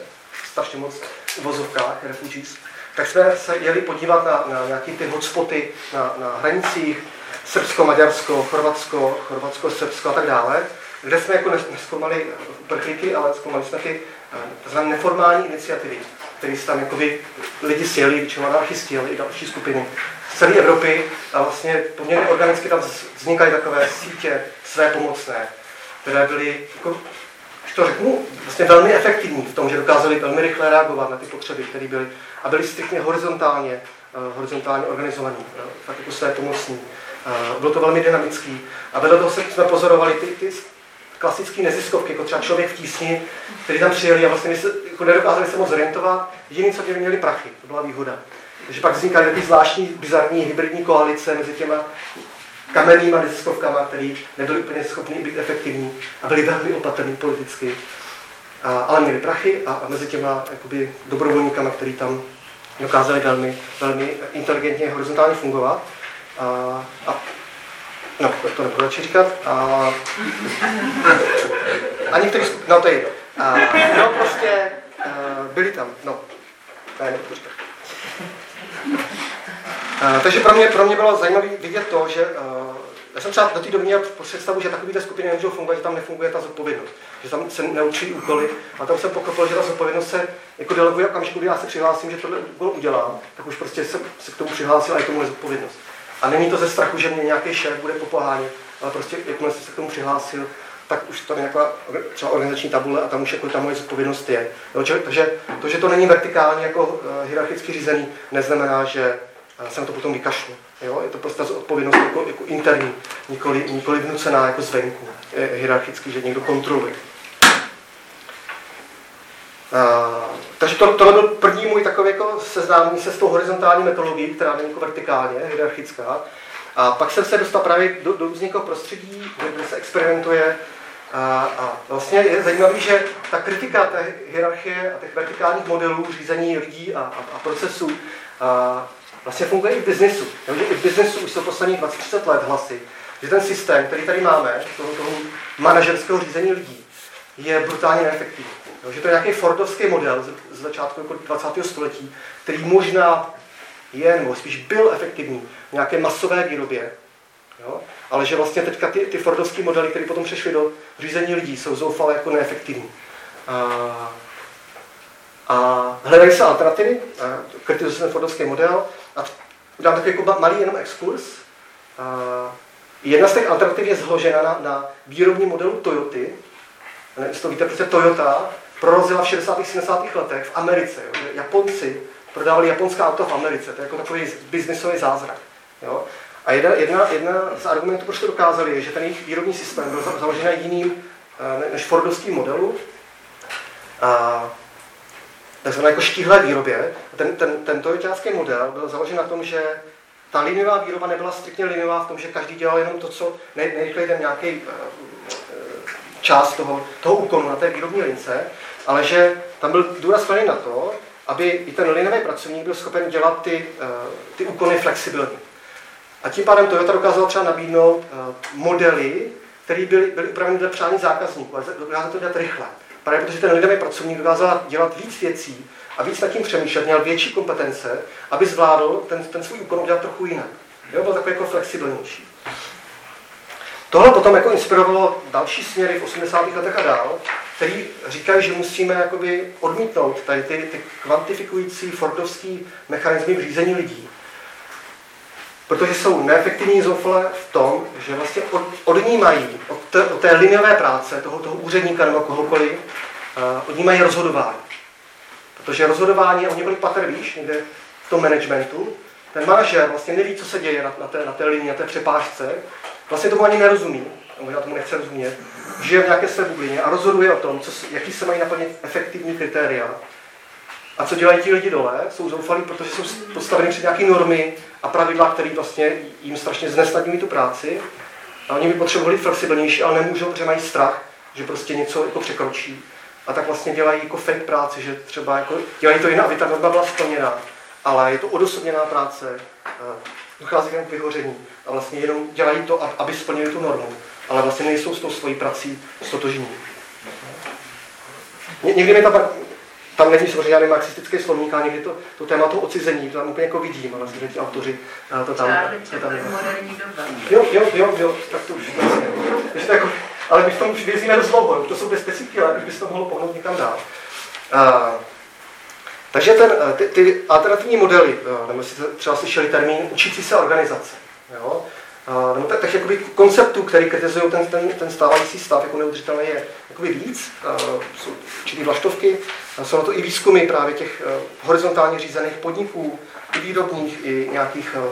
strašně moc v refugees, tak jsme se jeli podívat na, na nějaké ty hotspoty na, na hranicích, Srbsko, Maďarsko, Chorvatsko, Chorvatsko, Srbsko a tak dále, kde jsme jako neskoumali uprchlíky, ale zkoumali jsme ty tzv. neformální iniciativy, které se tam jakoby lidi sjeli, většinou anarchisti, ale i další skupiny z celé Evropy a vlastně poměrně organicky tam vznikaly takové sítě své pomocné, které byly, jako, to řeknu, vlastně velmi efektivní v tom, že dokázali velmi rychle reagovat na ty potřeby, které byly a byly striktně horizontálně, uh, horizontálně organizovaní, tak jako své pomocní. Uh, bylo to velmi dynamický a vedle toho jsme pozorovali ty, ty klasické neziskovky, jako třeba člověk v tísni, který tam přijeli a vlastně se, jako nedokázali se moc zorientovat. Jediný, co měli, měli prachy, to byla výhoda. Takže pak vznikaly takové zvláštní, bizarní hybridní koalice mezi těma kamennýma neziskovkama, které nebyly úplně schopny být efektivní a byly velmi opatrní politicky. A, ale měli prachy a, a mezi těma jakoby, dobrovolníkama, který tam dokázali velmi, velmi inteligentně horizontálně fungovat. A, a no, to nebudu radši říkat. A, a některý, no to je. A, no prostě a, byli tam, no, ne, nebudu říkat. Takže pro mě, pro mě bylo zajímavé vidět to, že a, já jsem třeba do té doby měl představu, že takovéhle skupiny nemůžou fungovat, že tam nefunguje ta zodpovědnost, že tam se neučí úkoly. A tam jsem pochopil, že ta zodpovědnost se jako deleguje okamžiku, kdy já se přihlásím, že tohle úkol udělám, tak už prostě jsem se k tomu přihlásil a je tomu nezodpovědnost. A není to ze strachu, že mě nějaký šéf bude popohánět, ale prostě jakmile jsem se k tomu přihlásil, tak už to je nějaká třeba organizační tabule a tam už jako ta moje zodpovědnost je. Jo, takže to, že to není vertikálně jako eh, hierarchicky řízený, neznamená, že se na to potom vykašlu. Jo? Je to prostě odpovědnost jako, jako interní, nikoli, nikoli vnucená jako zvenku, hierarchicky, že někdo kontroluje. Uh, takže to, tohle byl první můj takový jako seznámení se s tou horizontální metodologií, která není jako vertikálně, hierarchická. A pak jsem se dostal právě do, do různých prostředí, kde se experimentuje. A, a vlastně je zajímavé, že ta kritika té hierarchie a těch vertikálních modelů řízení lidí a, a, a procesů a, vlastně funguje i v biznesu. Takže i v biznesu už jsou posledních 20-30 let hlasy, že ten systém, který tady máme, toho, toho manažerského řízení lidí, je brutálně neefektivní. Jo, že to je nějaký Fordovský model z, z začátku jako 20. století, který možná je, nebo spíš byl efektivní v nějaké masové výrobě, jo? ale že vlastně teďka ty, ty Fordovské modely, které potom přešly do řízení lidí, jsou zoufale jako neefektivní. A, a hledají se alternativy, kritizuje se ten Fordovský model, a dám takový jako malý jenom exkurs. A jedna z těch alternativ je zložena na, na výrobním modelu Toyoty. Jestli to víte, protože Toyota prorazila v 60. 70. letech v Americe. Jo. Japonci prodávali japonská auta v Americe. To je jako takový biznisový zázrak. Jo. A jedna, jedna, jedna z argumentů, proč to dokázali, je, že ten jejich výrobní systém byl založen na jiným eh, než Fordovským modelu. A takzvané jako štíhlé výrobě. Ten, ten, ten toyotácký model byl založen na tom, že ta liniová výroba nebyla striktně liniová v tom, že každý dělal jenom to, co nej, nejrychleji ten nějaký uh, část toho, toho úkonu na té výrobní lince, ale že tam byl důraz na to, aby i ten linový pracovník byl schopen dělat ty, uh, ty úkony flexibilní. A tím pádem Toyota dokázala třeba nabídnout modely, které byly, byly upraveny dle přání zákazníků, ale dokázala to dělat rychle. Právě protože ten lidový pracovník dokázal dělat víc věcí a víc nad tím přemýšlet, měl větší kompetence, aby zvládl ten, ten svůj úkol udělat trochu jinak. Jo, byl takový jako flexibilnější. Tohle potom jako inspirovalo další směry v 80. letech a dál, který říkají, že musíme odmítnout tady ty, ty kvantifikující fordovský mechanizmy v řízení lidí. Protože jsou neefektivní zoufale v tom, že vlastně od, odnímají od té, od té liniové práce toho, toho úředníka nebo kohokoliv, uh, odnímají rozhodování. Protože rozhodování je o několik pater výš, někde v tom managementu. Ten manažer vlastně neví, co se děje na, na, té, na té linii, na té přepážce. Vlastně tomu ani nerozumí, možná tomu nechce rozumět. Žije v nějaké své bublině a rozhoduje o tom, co, jaký se mají naplnit efektivní kritéria. A co dělají ti lidi dole? Jsou zoufalí, protože jsou postaveni před nějaké normy a pravidla, které vlastně jim strašně znesnadňují tu práci. A oni by potřebovali flexibilnější, ale nemůžou, protože mají strach, že prostě něco jako překročí. A tak vlastně dělají jako fake práci, že třeba jako dělají to jinak, aby ta norma byla splněná. Ale je to odosobněná práce, dochází k vyhoření a vlastně jenom dělají to, aby splnili tu normu. Ale vlastně nejsou s tou svojí prací stotožní. Někdy mi ta tam není samozřejmě žádný marxistický slovník, ale někdy to, to téma toho ocizení, to tam úplně jako vidím, ale vlastně ti autoři to tam, to tam. Jo, jo, jo, jo, tak to už vlastně. To jako, ale my v tom už vězíme dost dlouho, to jsou specifiky, ale už by se to mohlo pohnout někam dál. A, takže ten, ty, ty alternativní modely, nebo si třeba slyšeli termín učící se organizace, jo? Nebo tak, tak jakoby konceptů, který kritizují ten, ten, ten stávající stav jako neudržitelný, je jakoby víc. Jsou určitý vlaštovky, jsou na to i výzkumy právě těch uh, horizontálně řízených podniků, i výrobních, i nějakých uh,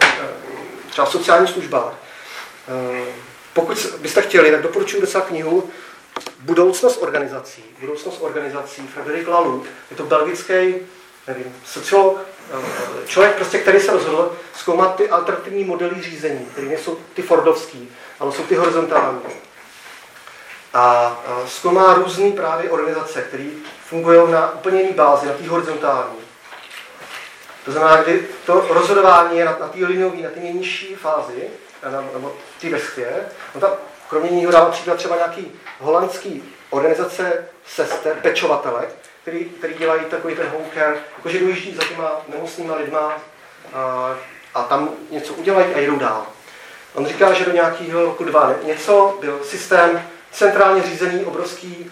třeba sociálních službách. Pokud byste chtěli, tak doporučuji docela knihu budoucnost organizací, budoucnost organizací, Frederik Laloux, je to belgický nevím, sociolog, člověk, prostě, který se rozhodl zkoumat ty alternativní modely řízení, které nejsou ty Fordovský, ale jsou ty horizontální. A zkoumá různé právě organizace, které fungují na úplně jiný bázi, na té horizontální. To znamená, kdy to rozhodování je na, na té liniové, na té nejnižší fázi, nebo té vrstvě. No tam, kromě něho dává příklad třeba nějaký holandský organizace sester, pečovatelek, který, který dělají takový ten home care, jakože dojíždí za těma nemocnýma lidma a, a tam něco udělají a jdou dál. On říká, že do nějakého roku dva něco byl systém centrálně řízený, obrovský,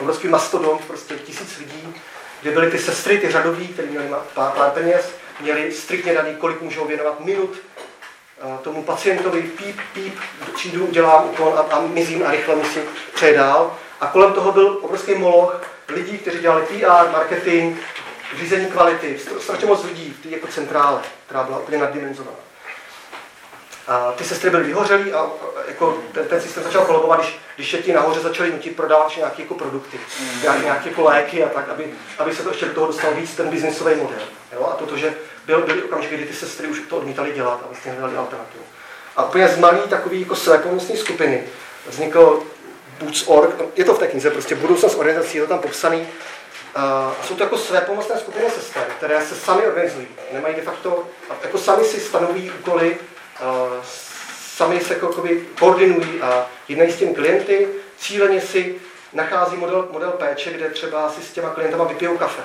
obrovský mastodont, prostě tisíc lidí, kde byly ty sestry, ty řadoví, které měli pár, pár peněz, měli striktně daný, kolik můžou věnovat minut tomu pacientovi, píp, píp, přijdu, udělám úkon a, a mizím a rychle musím přejít dál. A kolem toho byl obrovský moloch lidí, kteří dělali PR, marketing, řízení kvality, strašně moc lidí, ty jako centrále, která byla úplně naddimenzovaná. A ty sestry byly vyhořelý a jako ten, ten systém začal kolobovat, když, když ti nahoře začali nutit prodávat nějaké jako produkty, nějaké, nějaké jako léky a tak, aby, aby se to ještě do toho dostal víc ten biznisový model. Jo? A toto, že byl, byly okamžiky, kdy ty sestry už to odmítali dělat a vlastně hledali alternativu. A úplně z malý takový jako svépomocný skupiny vznikl Boots.org, je to v té knize, prostě budoucnost organizací, je to tam popsaný. Uh, jsou to jako své pomocné skupiny sester, které se sami organizují. Nemají de facto, jako sami si stanoví úkoly, uh, sami se jako, koordinují a jednají s těmi klienty, cíleně si nachází model, model péče, kde třeba si s těma klientama vypijou kafe.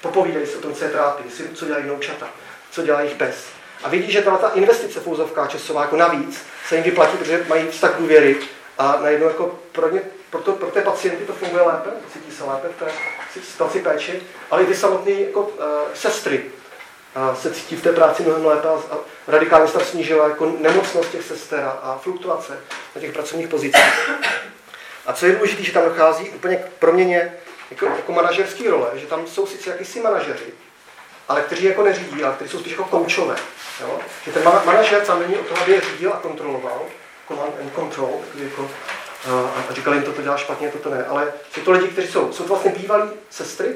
Popovídají se o tom, co je trápí, co dělají noučata, co dělá jejich pes. A vidí, že ta investice fouzovká časová jako navíc se jim vyplatí, protože mají vztah důvěry a najednou jako pro, ně, pro, to, pro ty pacienty to funguje lépe, cítí se lépe v té situaci péči, ale i ty samotné jako, uh, sestry uh, se cítí v té práci mnohem lépe a, a radikálně se snížila jako nemocnost těch sester a fluktuace na těch pracovních pozicích. A co je důležité, že tam dochází úplně k proměně jako, jako manažerské role, že tam jsou sice jakýsi manažeři, ale kteří jako neřídí, ale kteří jsou spíš jako koučové. Jo? Že ten manažer tam není o tom, aby je řídil a kontroloval, command and control, jako, a, a říkali jim, toto dělá špatně, toto ne. Ale jsou to lidi, kteří jsou, jsou to vlastně bývalí sestry,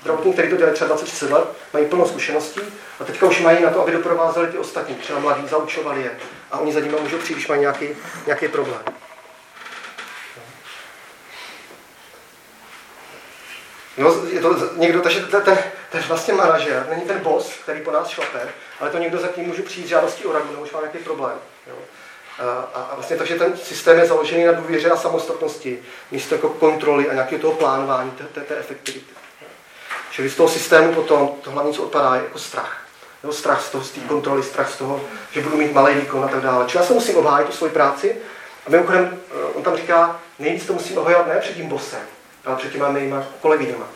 zdravotní, kteří to dělají třeba 26 let, mají plno zkušeností a teďka už mají na to, aby doprovázeli ty ostatní, třeba mladí, zaučovali je. A oni za nimi můžou přijít, když mají nějaký, nějaký problém. No, je to někdo, takže ten, ten, ten vlastně manažer není ten boss, který po nás šlape, ale to někdo za tím může přijít žádostí o radu, nebo už má nějaký problém. A, a vlastně takže ten systém je založený na důvěře a samostatnosti, místo jako kontroly a nějakého toho plánování, té, té, té efektivity. Čili z toho systému potom to hlavní, co odpadá, je jako strach. Jo, strach z toho, z té kontroly, strach z toho, že budu mít malý výkon a tak dále. Čili já se musím obhájit tu svoji práci a mimochodem, eh, on tam říká, nejvíc to musím obhajovat ne před tím bosem, ale před těma mýma kolegyněma,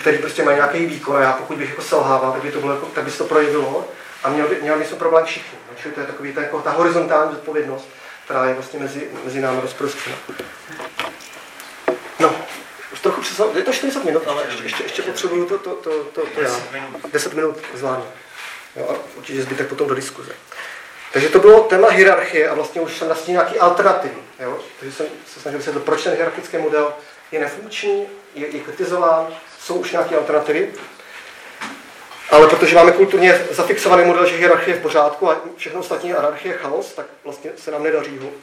kteří prostě mají nějaký výkon a já pokud bych jako selhával, tak by to bylo jako, tak by se to projevilo a měl by, měl by se problém všichni. No, čili to je takový, to jako ta horizontální zodpovědnost, která je vlastně mezi, mezi námi rozprostřena. No, už trochu přesal, je to 40 minut, ale ještě, ještě, ještě potřebuju to, to, to, to, to já. 10 minut zvládnu. Jo, a určitě zbytek potom do diskuze. Takže to bylo téma hierarchie a vlastně už jsem nastínil nějaký alternativy. Jo? Takže jsem se snažil vysvětlit, proč ten hierarchický model je nefunkční, je, je kritizován, jsou už nějaké alternativy. Ale protože máme kulturně zafixovaný model, že hierarchie je v pořádku a všechno ostatní je anarchie, chaos, tak vlastně se nám nedaří ho uh,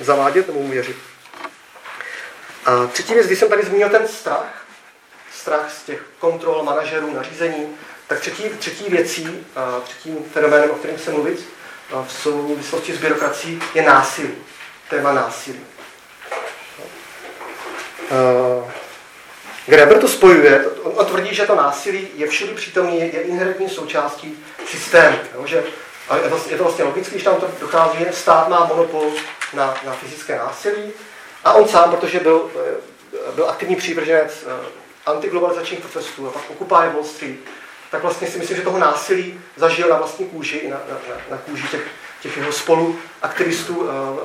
zavádět nebo mu věřit. A třetí věc, když jsem tady zmínil ten strach, strach z těch kontrol, manažerů, nařízení, tak třetí, třetí věcí, třetím fenoménem, o kterém se mluvit v souvislosti s byrokracií, je násilí. Téma násilí. Uh, Greber to spojuje, on tvrdí, že to násilí je všude přítomný, je inherentní součástí systému. Jo, že, a je to, je to vlastně logické, když tam to dochází, že stát má monopol na, na fyzické násilí a on sám, protože byl, eh, byl aktivní přívrženec eh, antiglobalizačních procesů a pak Occupy Wall Street, tak vlastně si myslím, že toho násilí zažil na vlastní kůži, na, na, na kůži těch, těch jeho spoluaktivistů uh, uh,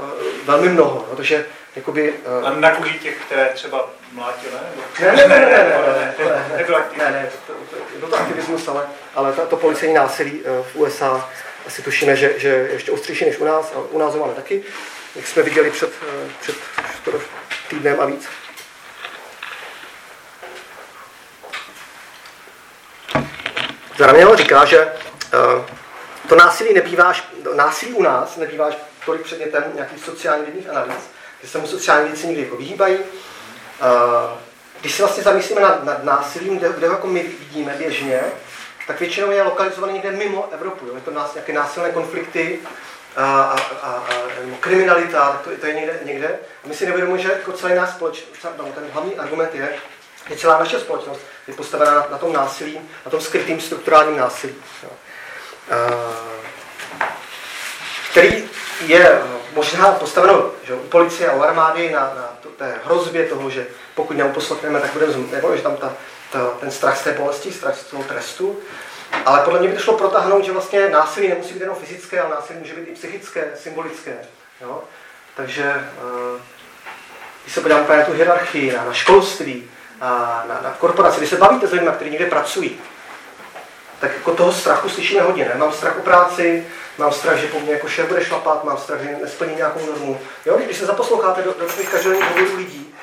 velmi mnoho. No, takže jakoby... Uh, a na kůži těch, které třeba mlátili? Ne, ne, ne, ne, ne, ne, ne, ne, byl to aktivismus, ale, ale to, to policejní násilí v USA asi tušíme, že, že ještě ostřejší než u nás, a u nás ho máme taky. jak jsme viděli před, eh, před skoro týdnem a víc. Zaramělo říká, že to násilí nebývá, násilí u nás nebývá tolik předmětem nějakých sociálních vědních analýz, že se mu sociální věci někdy jako vyhýbají. Uh, když se vlastně zamyslíme nad, nad násilím, kde, kde jako my vidíme běžně, tak většinou je lokalizovaný někde mimo Evropu. Jo? Je to nás, nějaké násilné konflikty a, a, a, a kriminalita, to, to je někde, někde. A my si neuvědomujeme, že jako celý náš společnost, no, ten hlavní argument je, že celá naše společnost je postavena na, na tom násilí, na tom skrytým strukturálním násilí. Jo? A, který je možná postaveno že, u policie a u armády na, na té hrozbě toho, že pokud neuposlechneme, tak budeme nebo že tam ta, ta, ten strach z té bolesti, strach z toho trestu. Ale podle mě by to šlo protáhnout, že vlastně násilí nemusí být jenom fyzické, ale násilí může být i psychické, symbolické. Jo? Takže uh, když se podíváme na tu hierarchii, na, na školství, a na, na korporaci, když se bavíte s lidmi, kteří někde pracují, tak jako toho strachu slyšíme hodně. Ne? Mám strach o práci, mám strach, že po mně jako šéf bude šlapat, mám strach, že nesplní nějakou normu. Jo? Když se zaposloucháte do, do těch každodenních hovorů lidí,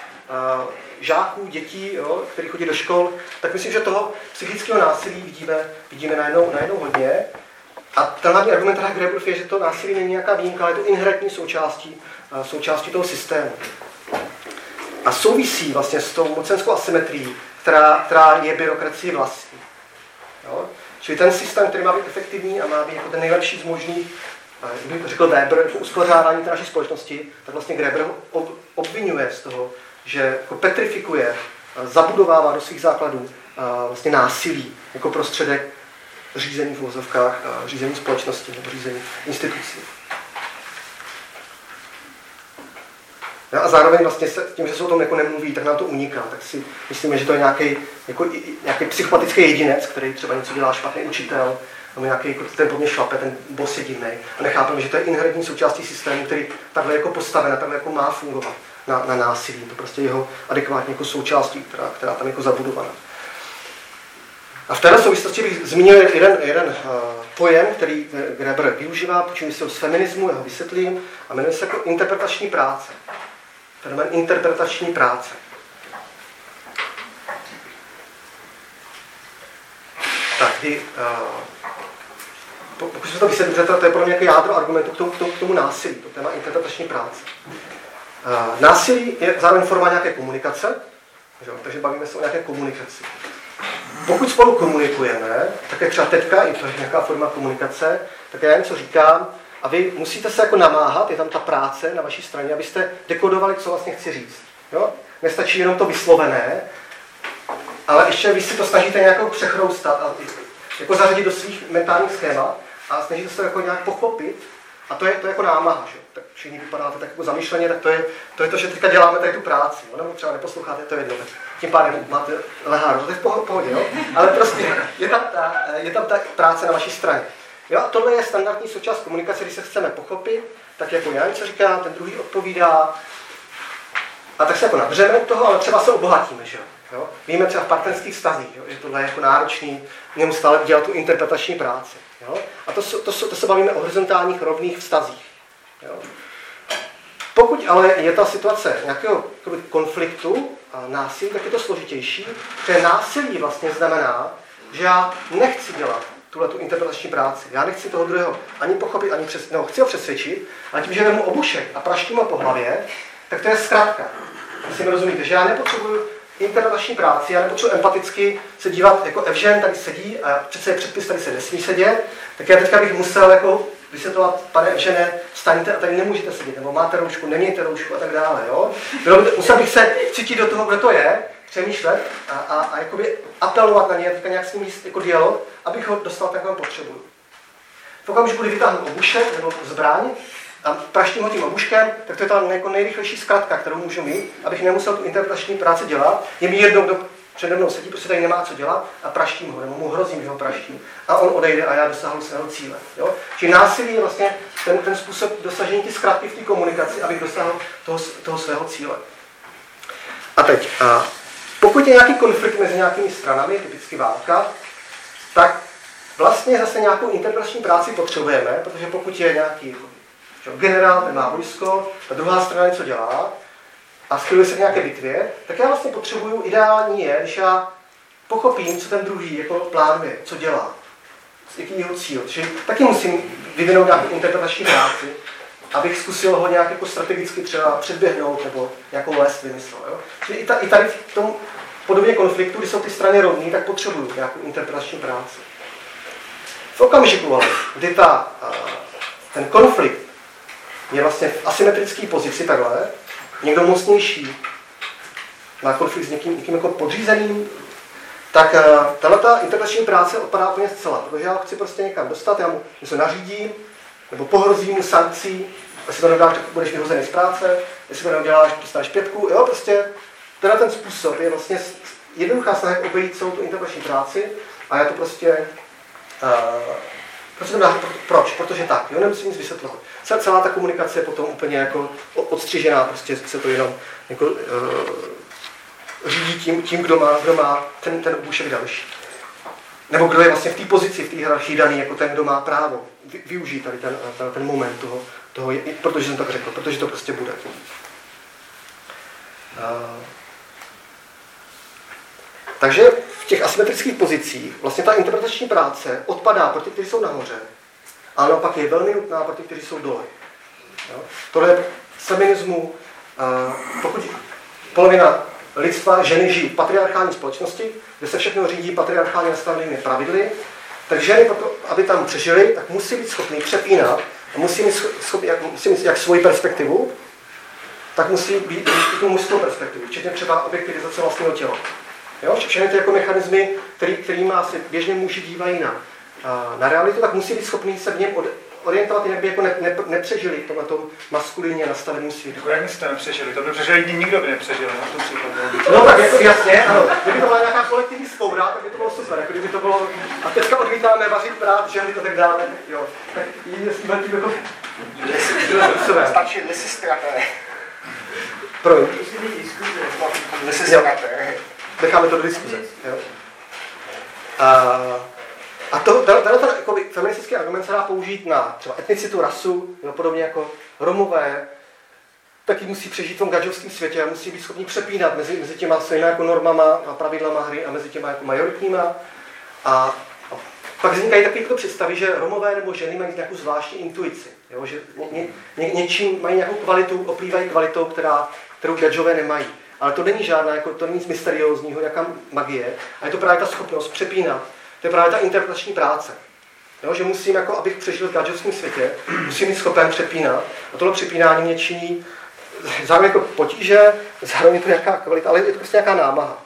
žáků, dětí, jo, kteří chodí do škol, tak myslím, že toho psychického násilí vidíme, vidíme najednou, najednou hodně. A ten hlavní argument Grebrov je, že to násilí není nějaká výjimka, ale je to inherentní součástí, součástí toho systému. A souvisí vlastně s tou mocenskou asymetrií, která, která je byrokracii vlastní. Jo? Čili ten systém, který má být efektivní a má být jako ten nejlepší z možných, jak by řekl Weber, jako uspořádání té naší společnosti, tak vlastně Greber obvinuje z toho, že jako petrifikuje, zabudovává do svých základů vlastně násilí jako prostředek řízení v vozovkách, řízení společnosti nebo řízení institucí. No a zároveň vlastně se, tím, že se o tom jako nemluví, tak nám to uniká. Tak si myslíme, že to je nějaký, jako, nějaký psychopatický jedinec, který třeba něco dělá špatný učitel, nebo nějaký, jako ten po mně šlape, ten boss je divný. A nechápeme, že to je inherentní součástí systému, který takhle jako postaven, takhle jako má fungovat na, na násilí. To prostě jeho adekvátní jako součástí, která, která tam jako zabudovaná. A v této souvislosti bych zmínil jeden, jeden uh, pojem, který Greber využívá, počím si ho z feminismu, já ho vysvětlím, a jmenuje se jako interpretační práce fenomén interpretační práce. Tak, kdy, uh, pokud se to vysvětlí, to je pro mě nějaké jádro argumentu k tomu, k tomu, k tomu násilí, to téma interpretační práce. Uh, násilí je zároveň forma nějaké komunikace, že? takže bavíme se o nějaké komunikaci. Pokud spolu komunikujeme, tak je třeba teďka, i to je nějaká forma komunikace, tak já něco říkám, a vy musíte se jako namáhat, je tam ta práce na vaší straně, abyste dekodovali, co vlastně chci říct. Jo? Nestačí jenom to vyslovené, ale ještě vy si to snažíte nějakou přechroustat a jako zařadit do svých mentálních schémat a snažíte se to jako nějak pochopit. A to je, to je jako námaha, že? Tak všichni vypadáte tak jako zamýšleně, tak to je, to je to, že teďka děláme tady tu práci, jo? nebo třeba neposloucháte, to je jedno. Tím pádem máte leháru, to je v pohodě, jo? ale prostě je tam, ta, je tam ta práce na vaší straně. Jo, a tohle je standardní součást komunikace, když se chceme pochopit, tak jako já něco říká, ten druhý odpovídá. A tak se jako nabřeme toho, ale třeba se obohatíme, že jo. Víme třeba v partnerských vztazích, jo, že tohle je jako náročný, stále dělat tu interpretační práci. Jo. A to, to, to, to se bavíme o horizontálních rovných vztazích. Jo. Pokud ale je ta situace nějakého konfliktu a násilí, tak je to složitější, protože násilí vlastně znamená, že já nechci dělat tuhle tu interpretační práci. Já nechci toho druhého ani pochopit, ani přes, no, chci ho přesvědčit, ale tím, že vemu obušek a praštím ho po hlavě, tak to je zkrátka. Jestli mi rozumíte, že já nepotřebuji interpretační práci, já nepotřebuji empaticky se dívat, jako Evžen tady sedí a přece je předpis, tady se nesmí sedět, tak já teďka bych musel jako vysvětlovat, pane Evžene, staňte a tady nemůžete sedět, nebo máte roušku, nemějte roušku a tak dále. Jo? Musel bych se cítit do toho, kdo to je, přemýšlet a, a, a jakoby apelovat na ně, nějak s ním jako dialog, abych ho dostal tak, jak potřebuju. V okamžiku, kdy vytáhnu obušek nebo zbraň a praštím ho tím obuškem, tak to je ta jako nejrychlejší zkratka, kterou můžu mít, abych nemusel tu interpretační práci dělat. Je mi jedno, kdo přede mnou sedí, prostě tady nemá co dělat a praštím ho, nebo mu hrozím, že ho praštím. A on odejde a já dosáhnu svého cíle. Jo? Čili násilí je vlastně ten, ten způsob dosažení ty zkratky v té komunikaci, abych dosáhl toho, toho svého cíle. A teď, a pokud je nějaký konflikt mezi nějakými stranami, typicky válka, tak vlastně zase nějakou interpretační práci potřebujeme, protože pokud je nějaký Že generál ten má vojsko, ta druhá strana něco dělá a schyluje se k nějaké bitvě, tak já vlastně potřebuju, ideální je, když já pochopím, co ten druhý jako plánuje, co dělá, jaký je jeho cíl. Čili taky musím vyvinout nějakou interpretační práci, abych zkusil ho nějak jako strategicky třeba předběhnout nebo nějakou les vymyslel. Jo? Čili i, ta, i tady v tom podobně konfliktu, kdy jsou ty strany rovné, tak potřebuju nějakou interpretační práci. V okamžiku, kdy ta, ten konflikt je vlastně v asymetrické pozici takhle, někdo mocnější má konflikt s někým, někým jako podřízeným, tak tato interpretační práce odpadá úplně zcela, protože já ho chci prostě někam dostat, já mu něco nařídím, nebo pohrozím mu sankcí, jestli to neuděláš, tak budeš vyhozený z práce, jestli to neuděláš, dostaneš pětku, jo, prostě tenhle ten způsob je vlastně jednoduchá snaha obejít celou tu interpretační práci a já to prostě uh, Proč to dá, proč? Protože tak, jo, nemusím nic vysvětlovat. Celá ta komunikace je potom úplně jako odstřižená, prostě se to jenom jako, uh, řídí tím, tím, kdo má, kdo má ten, ten obušek další. Nebo kdo je vlastně v té pozici, v té hierarchii daný, jako ten, kdo má právo využít tady ten, ten, ten moment toho, toho, protože jsem tak řekl, protože to prostě bude. Uh, takže v těch asymetrických pozicích vlastně ta interpretační práce odpadá pro ty, kteří jsou nahoře, ale naopak je velmi nutná pro ty, kteří jsou dole. Jo? Tohle je feminismu, uh, pokud polovina lidstva, ženy žijí v patriarchální společnosti, kde se všechno řídí patriarchálně nastavenými pravidly, tak ženy, aby tam přežily, tak musí být schopný přepínat a musí mít, schopný, jak, musí mít jak svoji perspektivu, tak musí být i tu mužskou perspektivu, včetně třeba objektivizace vlastního těla. Jo? Všechny ty jako mechanismy, který, kterými asi běžně muži dívají na, na realitu, tak musí být schopný se v něm od, orientovat, jinak by jako ne, ne, nepřežili v tomhle tom maskulinně nastaveném světě. Jako jak byste nepřežili? To by přežili, nikdo by nepřežil na tom případě. No tak jako jasně, ano. Kdyby to byla nějaká kolektivní skoura, tak by to bylo super. Jako kdyby to bylo, a teďka odmítáme vařit prát, ženy a tak dále, jo. Tak s tím jako... Stačí lesistraté. Promiň. Necháme to do diskuze. Jo. A, a to, tenhle ten jako feministický argument se dá použít na třeba etnicitu, rasu, jo, podobně jako Romové, taky musí přežít v tom gadžovském světě a musí být schopni přepínat mezi, mezi těma svými jako normama a pravidlama hry a mezi těma jako majoritníma. A, a pak vznikají takové představy, že Romové nebo ženy mají nějakou zvláštní intuici, jo? že ně, ně, něčím mají nějakou kvalitu, oplývají kvalitou, která, kterou gadžové nemají. Ale to není žádná, jako, to není nic mysteriózního, nějaká magie, a je to právě ta schopnost přepínat. To je právě ta interpretační práce. Jo, že musím, jako, abych přežil v gadžetském světě, musím být schopen přepínat. A tohle přepínání mě činí zároveň jako potíže, zároveň je to nějaká kvalita, ale je to prostě nějaká námaha.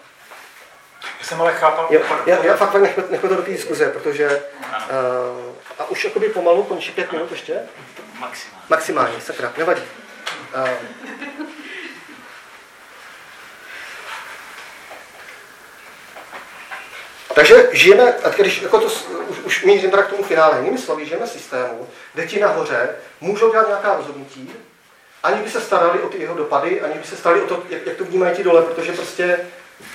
Já jsem ale chápal... Jo, já, já fakt, fakt nechme, nechme to do té diskuze, protože uh, a už jakoby pomalu končí pět minut ještě? Maximálně. Maximálně, sakra, nevadí. Uh, Takže žijeme, a když jako to, už, už mířím k tomu finále, jinými slovy, žijeme systému, kde ti nahoře můžou dělat nějaká rozhodnutí, ani by se starali o ty jeho dopady, ani by se starali o to, jak, jak to vnímají ti dole, protože prostě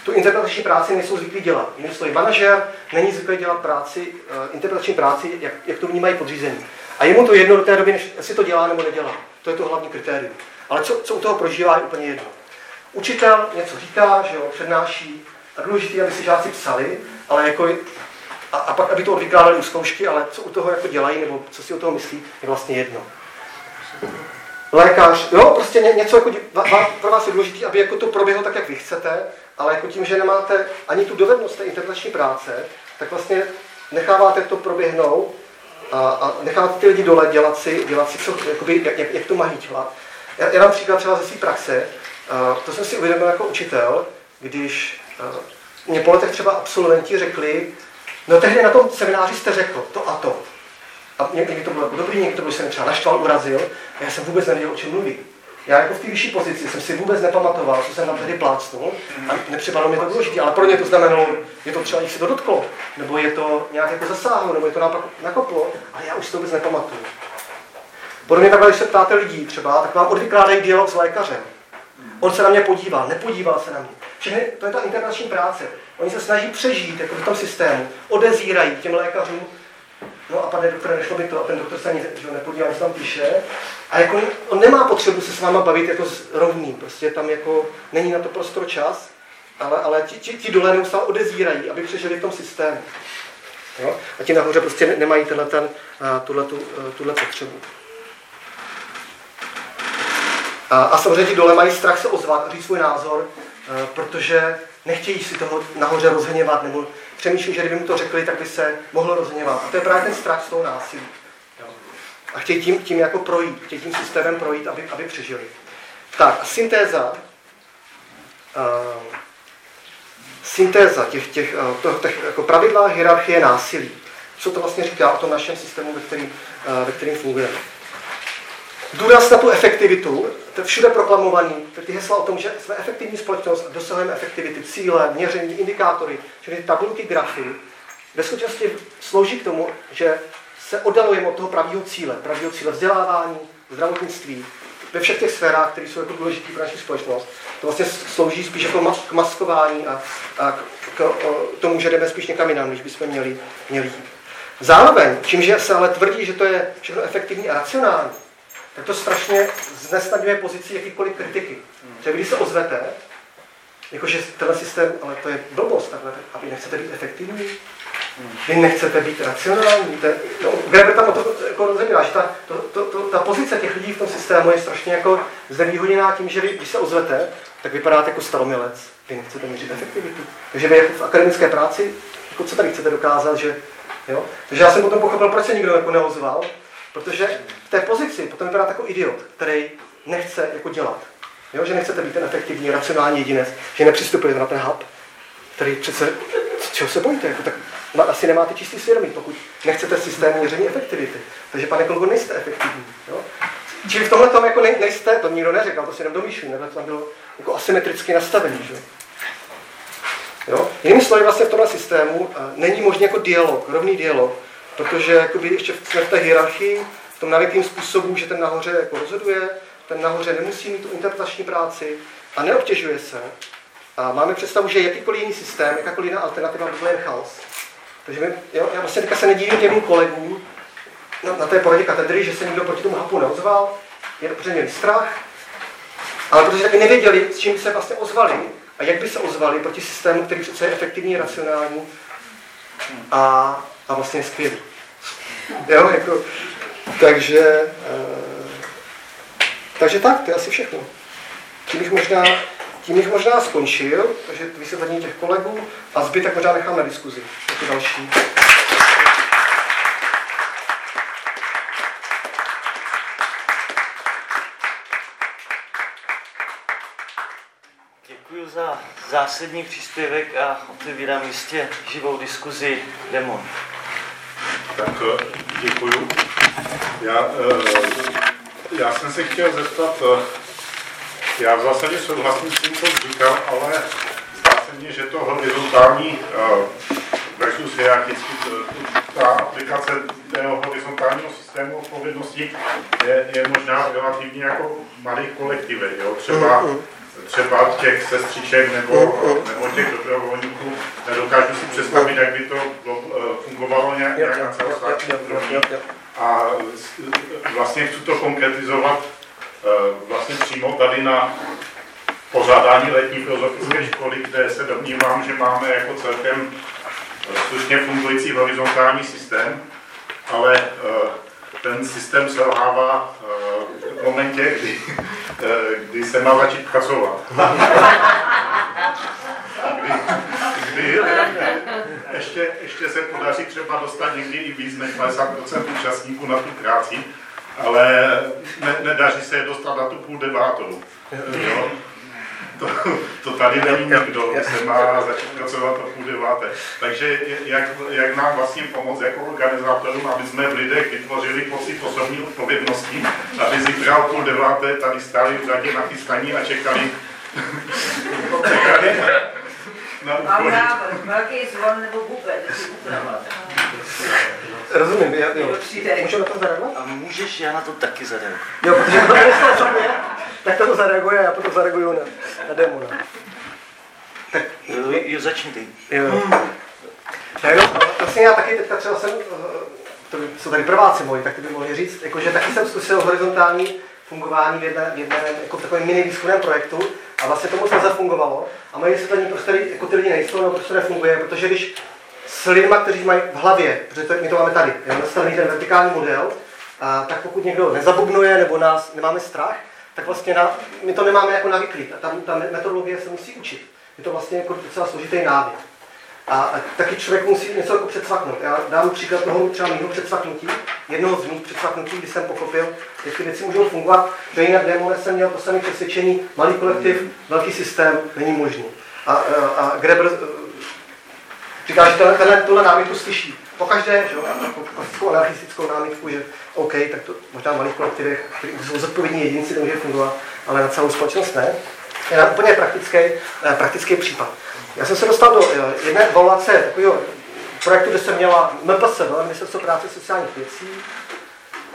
tu interpretační práci nejsou zvyklí dělat. Jinými slovy, manažer není zvyklý dělat práci, uh, interpretační práci, jak, jak to vnímají podřízení. A jemu to jedno do té doby, než jestli to dělá nebo nedělá. To je to hlavní kritérium. Ale co, co u toho prožívá, je úplně jedno. Učitel něco říká, že jo, přednáší, a důležité, aby si žáci psali, ale jako, a, a pak, aby to odvykládali u zkoušky, ale co u toho jako dělají, nebo co si o toho myslí, je vlastně jedno. Lékař, jo, prostě ně, něco jako, pro vás je důležité, aby jako to proběhlo tak, jak vy chcete, ale jako tím, že nemáte ani tu dovednost té interpretační práce, tak vlastně necháváte to proběhnout a, a necháváte ty lidi dole dělat si, dělat si co, jakoby, jak, jak, jak to mají dělat. Já, já dám příklad třeba ze své praxe. Uh, to jsem si uvědomil jako učitel, když uh, mě po letech třeba absolventi řekli, no tehdy na tom semináři jste řekl to a to. A někdy to bylo dobrý, někdy to bylo, jsem třeba naštval, urazil, a já jsem vůbec nevěděl, o čem mluví. Já jako v té vyšší pozici jsem si vůbec nepamatoval, co jsem tam tehdy plácnul a nepřipadalo mi to důležité, ale pro ně to znamenalo, je to třeba, že se to dotklo, nebo je to nějak jako zasáhlo, nebo je to naopak nakoplo, ale já už si to vůbec nepamatuju. Podobně takhle, když se ptáte lidí třeba, tak vám odvykládají dialog s lékařem. On se na mě podíval, nepodíval se na mě. Všechny, to je ta internační práce. Oni se snaží přežít jako v tom systému, odezírají těm lékařům no a pane doktore, nešlo by to, a ten doktor se ani že nepodívá, co tam píše. A jako on nemá potřebu se s váma bavit jako s rovným, prostě tam jako není na to prostor čas, ale, ale ti, ti, ti dole neustále odezírají, aby přežili v tom systému. Jo? A ti nahoře prostě nemají tenhle, ten, tuhle, tu, tuhle potřebu. A, a samozřejmě ti dole mají strach se ozvat a říct svůj názor, protože nechtějí si toho nahoře rozhněvat, nebo přemýšlí, že kdyby mu to řekli, tak by se mohlo rozhněvat. A to je právě ten strach z toho násilí. A chtějí tím, tím jako projít, chtějí tím systémem projít, aby, aby přežili. Tak, syntéza. Uh, syntéza těch, těch, uh, toho, těch jako pravidla hierarchie násilí. Co to vlastně říká o tom našem systému, ve kterým, uh, ve kterým fungujeme. Důraz na tu efektivitu, to je všude proklamovaný, ty hesla o tom, že jsme efektivní společnost, dosahujeme efektivity, cíle, měření, indikátory, čili tabulky, grafy, ve skutečnosti slouží k tomu, že se oddalujeme od toho pravého cíle, pravého cíle vzdělávání, zdravotnictví, ve všech těch sférách, které jsou jako důležité pro naši společnost. To vlastně slouží spíš jako k maskování a, a k, k o, tomu, že jdeme spíš někam jinam, než bychom měli, měli jít. Zároveň, čímže se ale tvrdí, že to je všechno efektivní a racionální, tak to strašně znesnadňuje pozici jakýkoliv kritiky. Že když se ozvete, jakože tenhle systém, ale to je blbost takhle, a vy nechcete být efektivní, vy nechcete být racionální. To, no, Greber tam o to jako rozebírá, že ta, to, to, to, ta pozice těch lidí v tom systému je strašně jako znevýhodněná tím, že vy, když se ozvete, tak vypadáte jako staromilec. Vy nechcete měřit efektivitu. Takže vy jako v akademické práci, jako co tady chcete dokázat, že jo? Takže já jsem potom pochopil, proč se nikdo jako neozval, Protože v té pozici potom vypadá jako idiot, který nechce jako dělat. Jo? Že nechcete být ten efektivní, racionální jedinec, že nepřistupujete na ten hub, který přece, čeho se bojíte? Jako, tak asi nemáte čistý svědomí, pokud nechcete systém měření efektivity. Takže, pane kolego, nejste efektivní. Jo? Čili v tomhle tom jako nejste, to nikdo neřekl, to si jenom domýšlím, nebo to tam bylo jako asymetricky nastavený. Že? Jo? Jinými slovy, vlastně v tomhle systému uh, není možný jako dialog, rovný dialog protože jakoby ještě jsme v té hierarchii, v tom navěkým způsobu, že ten nahoře jako rozhoduje, ten nahoře nemusí mít tu interpretační práci a neobtěžuje se. A máme představu, že jakýkoliv jiný systém, jakákoliv jiná alternativa by byl jen chaos. Takže my, jo, já vlastně teďka se nedívím těm kolegům na, na té poradě katedry, že se nikdo proti tomu hapu neozval, je protože měli strach, ale protože taky nevěděli, s čím se vlastně ozvali a jak by se ozvali proti systému, který přece je efektivní, racionální a a vlastně skvělý. Jo, jako, takže, uh, takže tak, to je asi všechno. Tím bych možná, tím bych možná skončil, takže vysvětlení těch kolegů a zbytek možná nechám na diskuzi. Jako další. Děkuji za zásadní příspěvek a otevírám jistě živou diskuzi Demon. Tak eh, děkuju. Já, eh, já jsem se chtěl zeptat, eh, já v zásadě souhlasím s tím, co říkal, ale zdá se mně, že to horizontální versus hierarchický, ta aplikace tého horizontálního systému odpovědnosti je, je možná relativně jako malých kolektivech. Jo? Třeba mm-hmm třeba těch sestřiček nebo, nebo těch dobrovolníků, nedokážu si představit, jak by to fungovalo nějak, nějak na celostátní úrovni. A vlastně chci to konkretizovat eh, vlastně přímo tady na pořádání letní filozofické školy, kde se domnívám, že máme jako celkem slušně fungující horizontální systém, ale eh, ten systém selhává eh, v momentě, kdy, eh, kdy se má začít pracovat. Kdy, kdy ještě, ještě se podaří třeba dostat někdy i víc než 50% účastníků na tu práci, ale ne, nedaří se je dostat na tu půl devátou. Jo? To, to tady není nikdo, se má začít pracovat o půl deváté. Takže jak, jak nám vlastně pomoct jako organizátorům, aby jsme v lidech vytvořili pocit osobní odpovědnosti, aby zítra o půl deváté tady stáli v řadě nachystaní a čekali, čekali na Mám návrh, velký zvon nebo bufet, Rozumím, já, jo. Můžu na to zareagovat? A můžeš, já na to taky zareagovat. Jo, protože to je tak to zareaguje a já potom zareaguju na, na demona. Tak, jo, jo, začni ty. Jo. Hmm. Já jenom, vlastně já taky teďka třeba jsem, to by, jsou tady prváci moji, tak ty by mohli říct, jako, že taky jsem zkusil horizontální fungování v jedné, v jedné jako v takovém mini výzkumném projektu a vlastně to moc nezafungovalo. A mají se tady prostě jako ty lidi nejsou, no prostě nefunguje, protože když s lidmi, kteří mají v hlavě, protože to, my to máme tady, je nastavený ten vertikální model, a tak pokud někdo nezabubnuje nebo nás nemáme strach, tak vlastně na, my to nemáme jako navyklý. Ta, ta metodologie se musí učit. Je to vlastně jako docela složitý návyk. A, a taky člověk musí něco jako předsvaknout. Já dám příklad toho třeba mého předsvaknutí, jednoho z mých předsvaknutí, kdy jsem pochopil, jak ty věci můžou fungovat, že jinak démone jsem měl to samé přesvědčení, malý kolektiv, velký systém není možný. A, a, a Greber eh, říká, že tenhle, tenhle, tuhle námitku slyší. Pokaždé, že jo, klasickou anarchistickou námitku, že OK, tak to možná v malých kolektivech, který jsou zodpovědní jedinci, to může fungovat, ale na celou společnost ne. Je nám úplně praktický, eh, praktický případ. Já jsem se dostal do eh, jedné evaluace takového projektu, kde jsem měla MPSV, Ministerstvo práce sociálních věcí,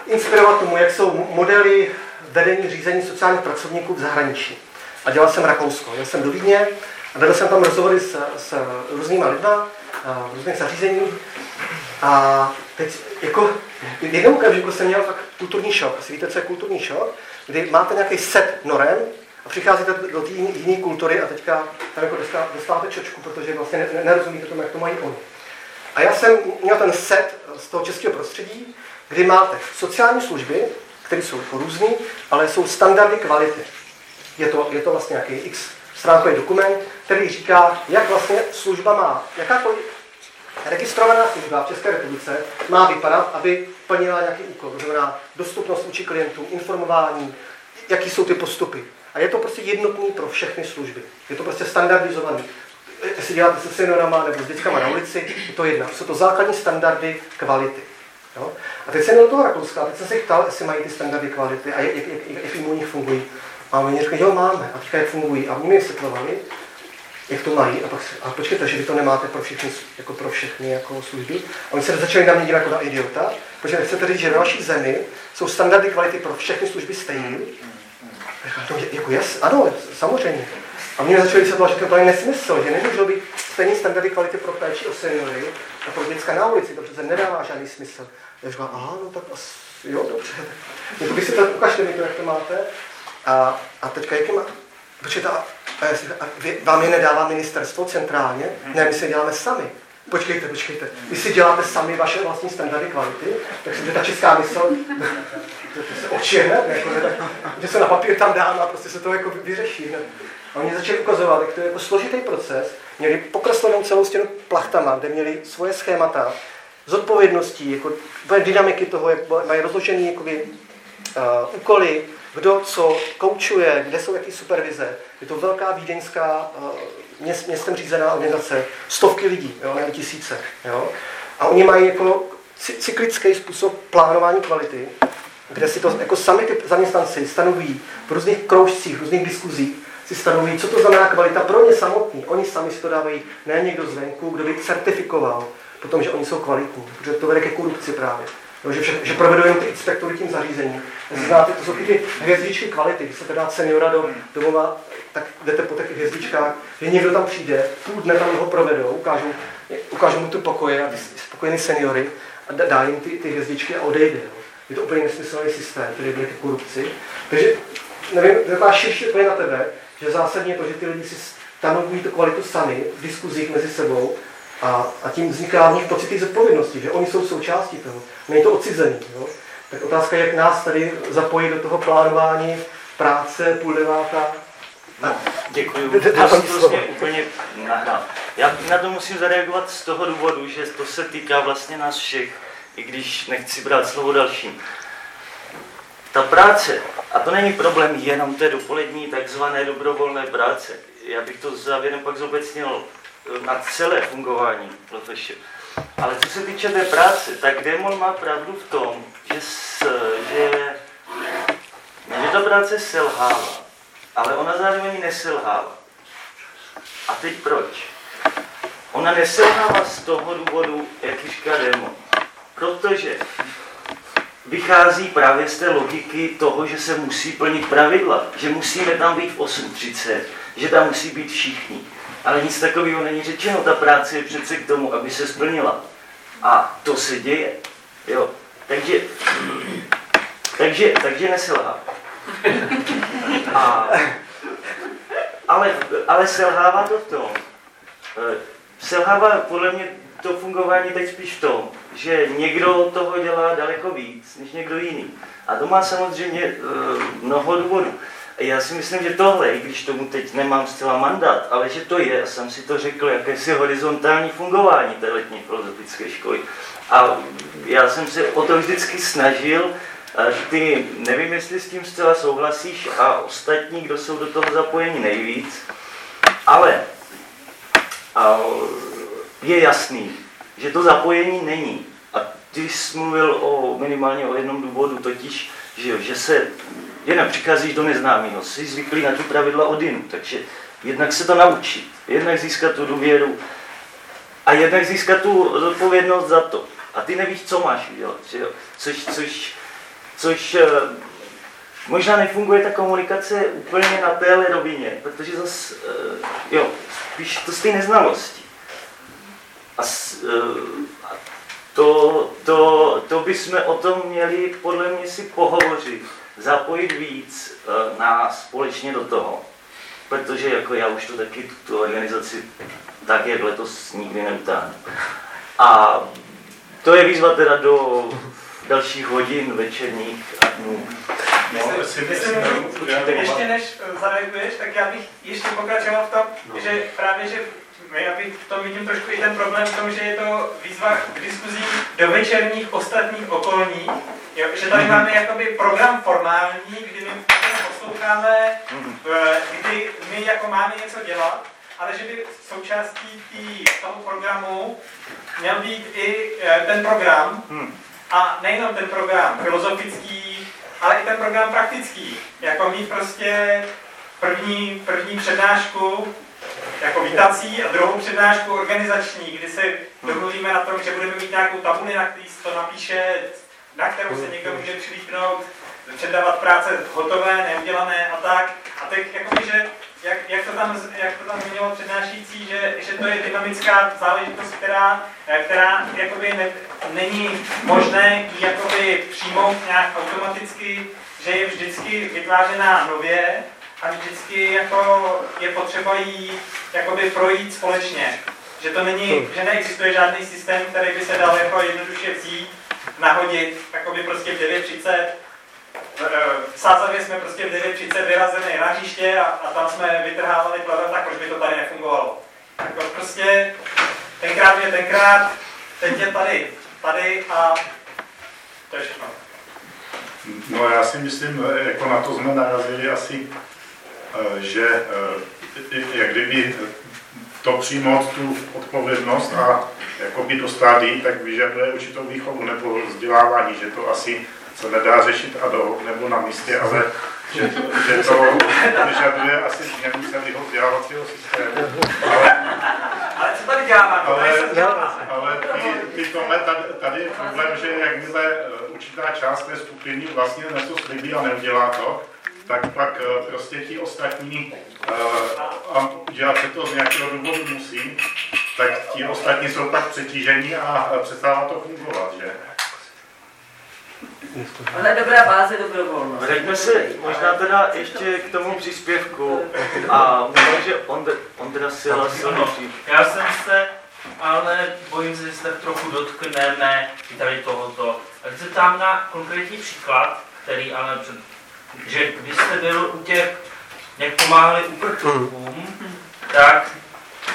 inspirovat tomu, jak jsou modely vedení řízení sociálních pracovníků v zahraničí. A dělal jsem Rakousko. Jel jsem do Vídně a vedl jsem tam rozhovory s, s různýma lidma, v různých zařízeních. A teď jako v jednom okamžiku jsem měl fakt kulturní šok. Asi víte, co je kulturní šok? Kdy máte nějaký set norem, a přicházíte do té jiné kultury a teďka tam jako dostáváte čočku, protože vlastně nerozumíte tomu, jak to mají oni. A já jsem měl ten set z toho českého prostředí, kdy máte sociální služby, které jsou různé, ale jsou standardy kvality. Je to, je to vlastně nějaký x stránkový dokument, který říká, jak vlastně služba má, jakákoliv registrovaná služba v České republice má vypadat, aby plnila nějaký úkol. To znamená dostupnost vůči klientům, informování, jaký jsou ty postupy. A je to prostě jednotný pro všechny služby. Je to prostě standardizovaný. Jestli děláte se seniorama nebo s dětskama na ulici, je to jedna. Jsou to základní standardy kvality. Jo? A teď jsem do toho Rakouska teď jsem se ptal, jestli mají ty standardy kvality a jak, jak, jak, jak u nich fungují. A oni řekli, jo, máme. A teďka jak fungují. A oni mi vysvětlovali, jak to mají. A pak a počkejte, že vy to nemáte pro všechny, jako pro všechny jako služby. A oni se začali na mě dívat jako na idiota, protože nechcete říct, že ve vaší zemi jsou standardy kvality pro všechny služby stejné to je, jako jas, ano, samozřejmě. A mě začali se že to je nesmysl, že nemůžou být stejný standardy kvality pro péči o seniory a pro dětská na ulici, to přece nedává žádný smysl. Já říkám, aha, no tak asi, jo, dobře. No to by si to ukažte mi to, jak to máte. A, a teďka, jaký má, počkejte, a, a, a vám je nedává ministerstvo centrálně? Ne, my si děláme sami. Počkejte, počkejte. Vy si děláte sami vaše vlastní standardy kvality, tak si ta česká mysl, se očihne, jako, že, že se na papír tam dám a prostě se to jako vyřeší. Ne? A oni začali ukazovat, jak to je jako složitý proces. Měli pokreslenou celou stěnu plachtama, kde měli svoje schémata, z odpovědností, jako dynamiky toho, jak mají rozložený jakoby, uh, úkoly, kdo co koučuje, kde jsou jaký supervize. Je to velká vídeňská uh, měst, městem řízená organizace, stovky lidí, jo, ne tisíce. Jo. A oni mají jako cyklický způsob plánování kvality, kde si to jako sami ty zaměstnanci stanoví v různých kroužcích, v různých diskuzích, si stanoví, co to znamená kvalita pro ně samotný. Oni sami si to dávají, ne někdo zvenku, kdo by certifikoval, potom, že oni jsou kvalitní, protože to vede ke korupci právě. No, že, vše, že provedou jen ty inspektory tím zařízením. Znáte, to jsou ty hvězdičky kvality. Když se teda seniora do domova, tak jdete po těch hvězdičkách, že někdo tam přijde, půl dne tam ho provedou, ukážou, ukážou mu tu pokoje a ty spokojený seniory a dá jim ty, ty hvězdičky a odejde. Jo. Je to úplně nesmyslný systém, který vede k korupci. Takže nevím, taková širší odpověď na tebe, že zásadně to, že ty lidi si stanovují tu kvalitu sami v diskuzích mezi sebou a, a tím vzniká v nich pocit zodpovědnosti, že oni jsou součástí toho. Není to odcizený. Jo? Tak otázka je, jak nás tady zapojit do toho plánování práce, půl devátá. No, děkuji. To jsem vlastně úplně nahrál. Já na to musím zareagovat z toho důvodu, že to se týká vlastně nás všech, i když nechci brát slovo dalším. Ta práce, a to není problém jenom té dopolední takzvané dobrovolné práce, já bych to závěrem pak zobecnil na celé fungování profeše. Ale co se týče té práce, tak Demon má pravdu v tom, že, s, že, že ta práce selhává, ale ona zároveň neselhává. A teď proč? Ona neselhává z toho důvodu, jak říká Demon. Protože vychází právě z té logiky toho, že se musí plnit pravidla, že musíme tam být v 8.30, že tam musí být všichni. Ale nic takového není řečeno, ta práce je přece k tomu, aby se splnila. A to se děje. Jo, takže, takže, takže neselhá. A, ale, ale selhává to v tom, eh, selhává podle mě to fungování teď spíš v tom, že někdo toho dělá daleko víc než někdo jiný. A to má samozřejmě uh, mnoho důvodů. Já si myslím, že tohle, i když tomu teď nemám zcela mandát, ale že to je, já jsem si to řekl, jakési horizontální fungování té letní filozofické školy. A já jsem se o to vždycky snažil, ty nevím, jestli s tím zcela souhlasíš a ostatní, kdo jsou do toho zapojeni nejvíc, ale a je jasný, že to zapojení není. A ty jsi mluvil o minimálně o jednom důvodu, totiž, že, že se jenom přicházíš do neznámého, jsi zvyklý na tu pravidla odinu, takže jednak se to naučit, jednak získat tu důvěru a jednak získat tu zodpovědnost za to. A ty nevíš, co máš udělat, že jo? Což, což, což eh, možná nefunguje ta komunikace úplně na téhle rovině, protože zase, eh, jo, spíš to z té neznalosti. A, a to, to, to bychom o tom měli podle mě si pohovořit, zapojit víc nás společně do toho. Protože jako já už to taky tu organizaci tak, jak letos nikdy neutáhnu. A to je výzva teda do dalších hodin večerních a dnů. No, myslím, ještě než zareaguješ, tak já bych ještě pokračoval v tom, no. že právě, že já bych v tom vidím trošku i ten problém v tom, že je to výzva k diskuzí do večerních ostatních okolních, jo, že tady mm-hmm. máme jakoby program formální, kdy my posloucháme, mm-hmm. kdy my jako máme něco dělat, ale že by součástí tý, toho programu měl být i eh, ten program, mm. a nejenom ten program filozofický, ale i ten program praktický. Jako mít prostě první, první přednášku jako vítací a druhou přednášku organizační, kdy se domluvíme na tom, že budeme mít nějakou tabuli, na který se to napíše, na kterou se někdo může přilíknout, předávat práce hotové, neudělané a tak. A teď jakoby, že jak, jak, to tam, jak to tam zmiňoval přednášící, že, že to je dynamická záležitost, která, která jakoby ne, není možné ji jakoby přijmout nějak automaticky, že je vždycky vytvářená nově a vždycky jako je potřeba jí jakoby projít společně. Že to není, že neexistuje žádný systém, který by se dal jako jednoduše vzít, nahodit, jakoby prostě v 9.30 v Sázavě jsme prostě v 9.30 vyrazili na hřiště a, a tam jsme vytrhávali plavet, tak proč by to tady nefungovalo. Jako prostě tenkrát je tenkrát, teď je tady, tady a to je všechno. No já si myslím, jako na to jsme narazili asi, eh, že eh, jak kdyby to přijmout tu odpovědnost a jakoby dostat tak vyžaduje určitou výchovu nebo vzdělávání, že to asi se nedá řešit ad hoc nebo na místě, ale že, že to vyžaduje asi změnu celého vzdělávacího systému. Ale, ale co tady děláme? Ale, ale ty, ty tohle, tady, tady je problém, že jakmile eh, určitá část té skupiny vlastně něco slibí a neudělá to, tak pak eh, prostě ti ostatní, eh, a dělat se to z nějakého důvodu musí, tak ti ostatní jsou pak přetížení a přestává to fungovat, že? Ale dobrá báze dobrovolnost. Vraťme se možná teda ještě k tomu příspěvku a možná, že Ondra, Ondra si hlasil Já jsem se, ale bojím se, že se tak trochu dotkneme i tady tohoto. Tak se tam na konkrétní příklad, který ale před, že když jste byl u těch, jak pomáhali uprchlíkům, tak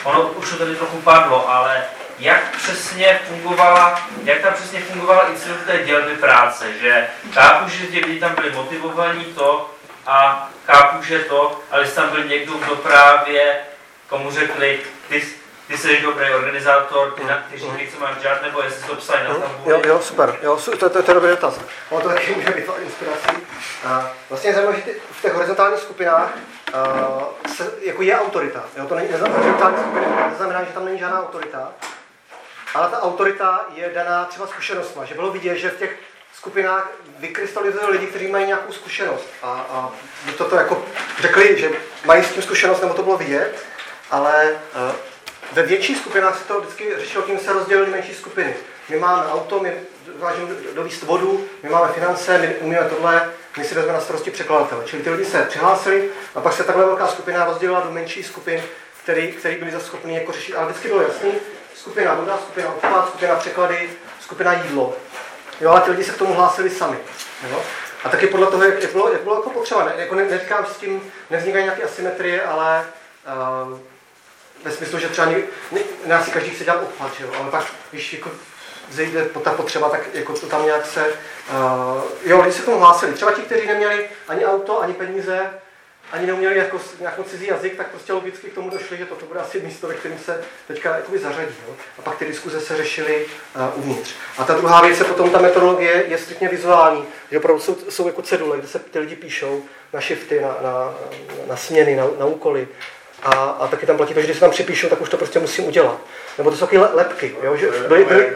ono už to tady trochu padlo, ale jak přesně fungovala, jak tam přesně fungovala institut té dělby práce, že chápu, že ti lidi tam byli motivovaní to a chápu, že to, ale jestli tam byl někdo, kdo právě komu řekli, ty, ty jsi dobrý organizátor, ty, na, ty říkají, co máš dělat, nebo jestli to psali na tabuli. Jo, jo, super, jo, to, to, to, je dobrý dotaz. Ono to taky může být inspirací. A vlastně je zajímavé, že v těch horizontálních skupinách uh, se, jako je autorita. Jo, to není, neznamená, neznamená, že tam není žádná autorita, ale ta autorita je daná třeba zkušenostma, že bylo vidět, že v těch skupinách vykrystalizují lidi, kteří mají nějakou zkušenost. A, a to to jako řekli, že mají s tím zkušenost, nebo to bylo vidět, ale ve větších skupinách se to vždycky řešilo tím, se rozdělili menší skupiny. my máme auto, my dovážíme dovíst vodu, my máme finance, my umíme tohle, my si vezmeme na starosti překladatele. Čili ty lidi se přihlásili a pak se takhle velká skupina rozdělila do menších skupin, který, který byli schopni jako řešit. Ale vždycky bylo jasný, skupina voda, skupina odpad, skupina překlady, skupina jídlo. Jo, ale ty lidi se k tomu hlásili sami. Jo? A taky podle toho, jak, jak bylo, jak bylo jako potřeba. Ne, jako ne, neříkám s tím, nevznikají nějaké asymetrie, ale uh, ve smyslu, že třeba ne, si každý chce dělat odpad, že jo? ale pak, když jako zejde ta potřeba, tak jako to tam nějak se... Uh, jo, lidi se k tomu hlásili. Třeba ti, kteří neměli ani auto, ani peníze, ani neuměli jako nějakou cizí jazyk, tak prostě logicky k tomu došli, že toto bude asi místo, ve kterém se teďka jakoby zařadí. Jo? A pak ty diskuze se řešily uh, uvnitř. A ta druhá věc je potom ta metodologie, je striktně vizuální, že opravdu jsou, jsou jako cedule, kde se ty lidi píšou na shifty, na, na, na směny, na, na úkoly. A, a taky tam platí to, že když se tam připíšu, tak už to prostě musím udělat. Nebo to jsou takové lepky, jo? Že byly, byly,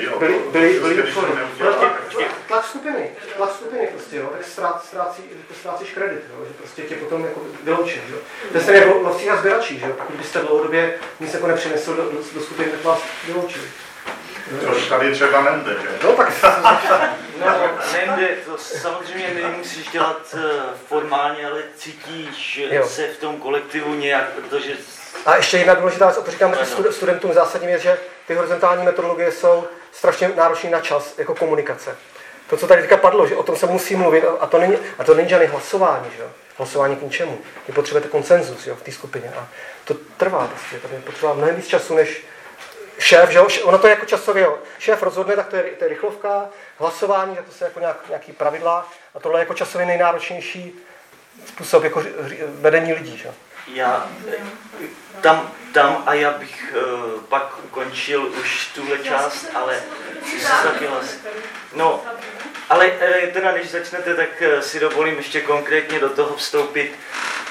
že byly, byly, byly, Prostě, neudělá, tak- tlak skupiny, tlak skupiny prostě, jo, tak ztrát, ztrácí, ztrácíš kredit, jo, že prostě tě potom jako vyloučí, jo. To je jako lovci a sběračí, že jo, pokud byste dlouhodobě nic jako nepřinesl do, do, do skupiny, tak vás vyloučili. Což tady třeba nejde, že? No tak, No, nejde, to samozřejmě nemusíš dělat eh, formálně, ale cítíš Jo. se v tom kolektivu nějak, protože a ještě jedna důležitá věc, o to říkám stud- studentům zásadní věc, že ty horizontální metodologie jsou strašně náročné na čas, jako komunikace. To, co tady teďka padlo, že o tom se musí mluvit, a to není, a to není žádné hlasování, že jo? Hlasování k ničemu. Vy potřebujete konsenzus jo, v té skupině. A to trvá prostě. Tady potřeba mnohem víc času, než šéf, že jo? Ono to je jako časově, jo. Šéf rozhodne, tak to je, to je rychlovka, hlasování, tak to jsou jako nějak, nějaký pravidla. A tohle je jako časově nejnáročnější způsob jako vedení lidí. Že? já tam, tam a já bych uh, pak ukončil už tuhle část, ale. No, ale eh, teda než začnete, tak eh, si dovolím ještě konkrétně do toho vstoupit.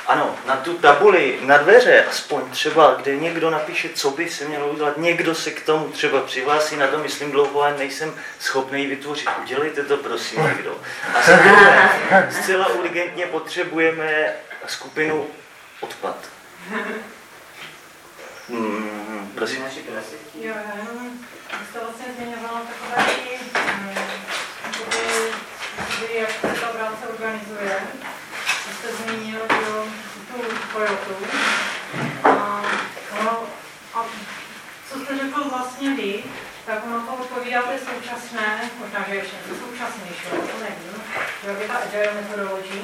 Ano, na tu tabuli, na dveře, aspoň třeba, kde někdo napíše, co by se mělo udělat, někdo se k tomu třeba přihlásí, na to myslím dlouho, ale nejsem schopný ji vytvořit. Udělejte to, prosím, někdo. A za druhé, zcela urgentně potřebujeme skupinu odpad. Hmm, prosím. Jo, já vlastně zmiňovala takové ty, jakoby, jak se ta práce organizuje. Vy jste zmínil jo, tu Toyotu. A, ono, a co jste řekl vlastně vy, tak ono to odpovídá té současné, možná, že ještě něco současnějšího, to nevím, že je ta agile methodology,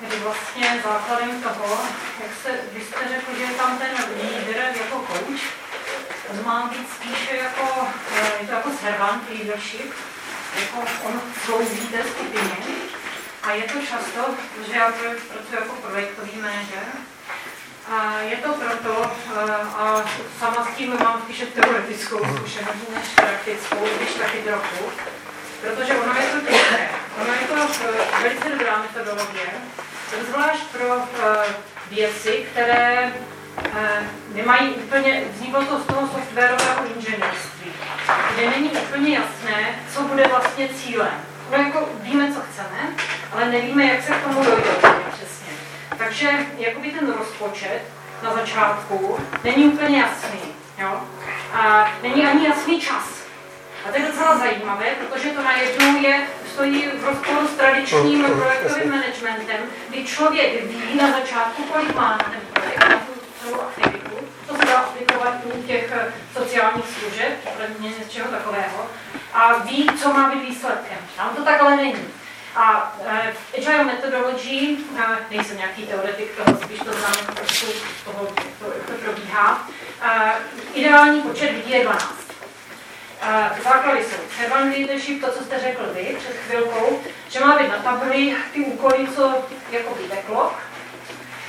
kdy vlastně základem toho, jak se, když jste řekl, že je tam ten líder jako coach, to má být spíše jako, eh, je to jako servant leadership, jako on slouží té skupině. A je to často, protože já pracuji jako projektový manažer, a je to proto, eh, a sama s tím mám spíše teoretickou zkušenost než praktickou, když taky trochu, protože ono je to těžké. Ono je to eh, velice dobrá metodologie, zvlášť pro eh, věci, které nemají úplně, vzniklo to z toho softwarového inženýrství, kde není úplně jasné, co bude vlastně cílem. No jako víme, co chceme, ale nevíme, jak se k tomu dojde přesně. Takže jakoby ten rozpočet na začátku není úplně jasný. Jo? A není ani jasný čas. A to je docela zajímavé, protože to najednou je, stojí v rozporu s tradičním projektovým managementem, kdy člověk ví na začátku, kolik má na ten projekt, na tu celou aktivitu. To se dá aplikovat u těch eh, sociálních služeb, případně něčeho takového. A ví, co má být výsledkem. Tam to takhle není. A uh, agile methodology, uh, nejsem nějaký teoretik toho, spíš to znám trošku toho, to, jak to probíhá, uh, ideální počet lidí je 12. Uh, základy jsou servant leadership, to, co jste řekl vy před chvilkou, že má být na tabuli ty úkoly, co jako by backlog,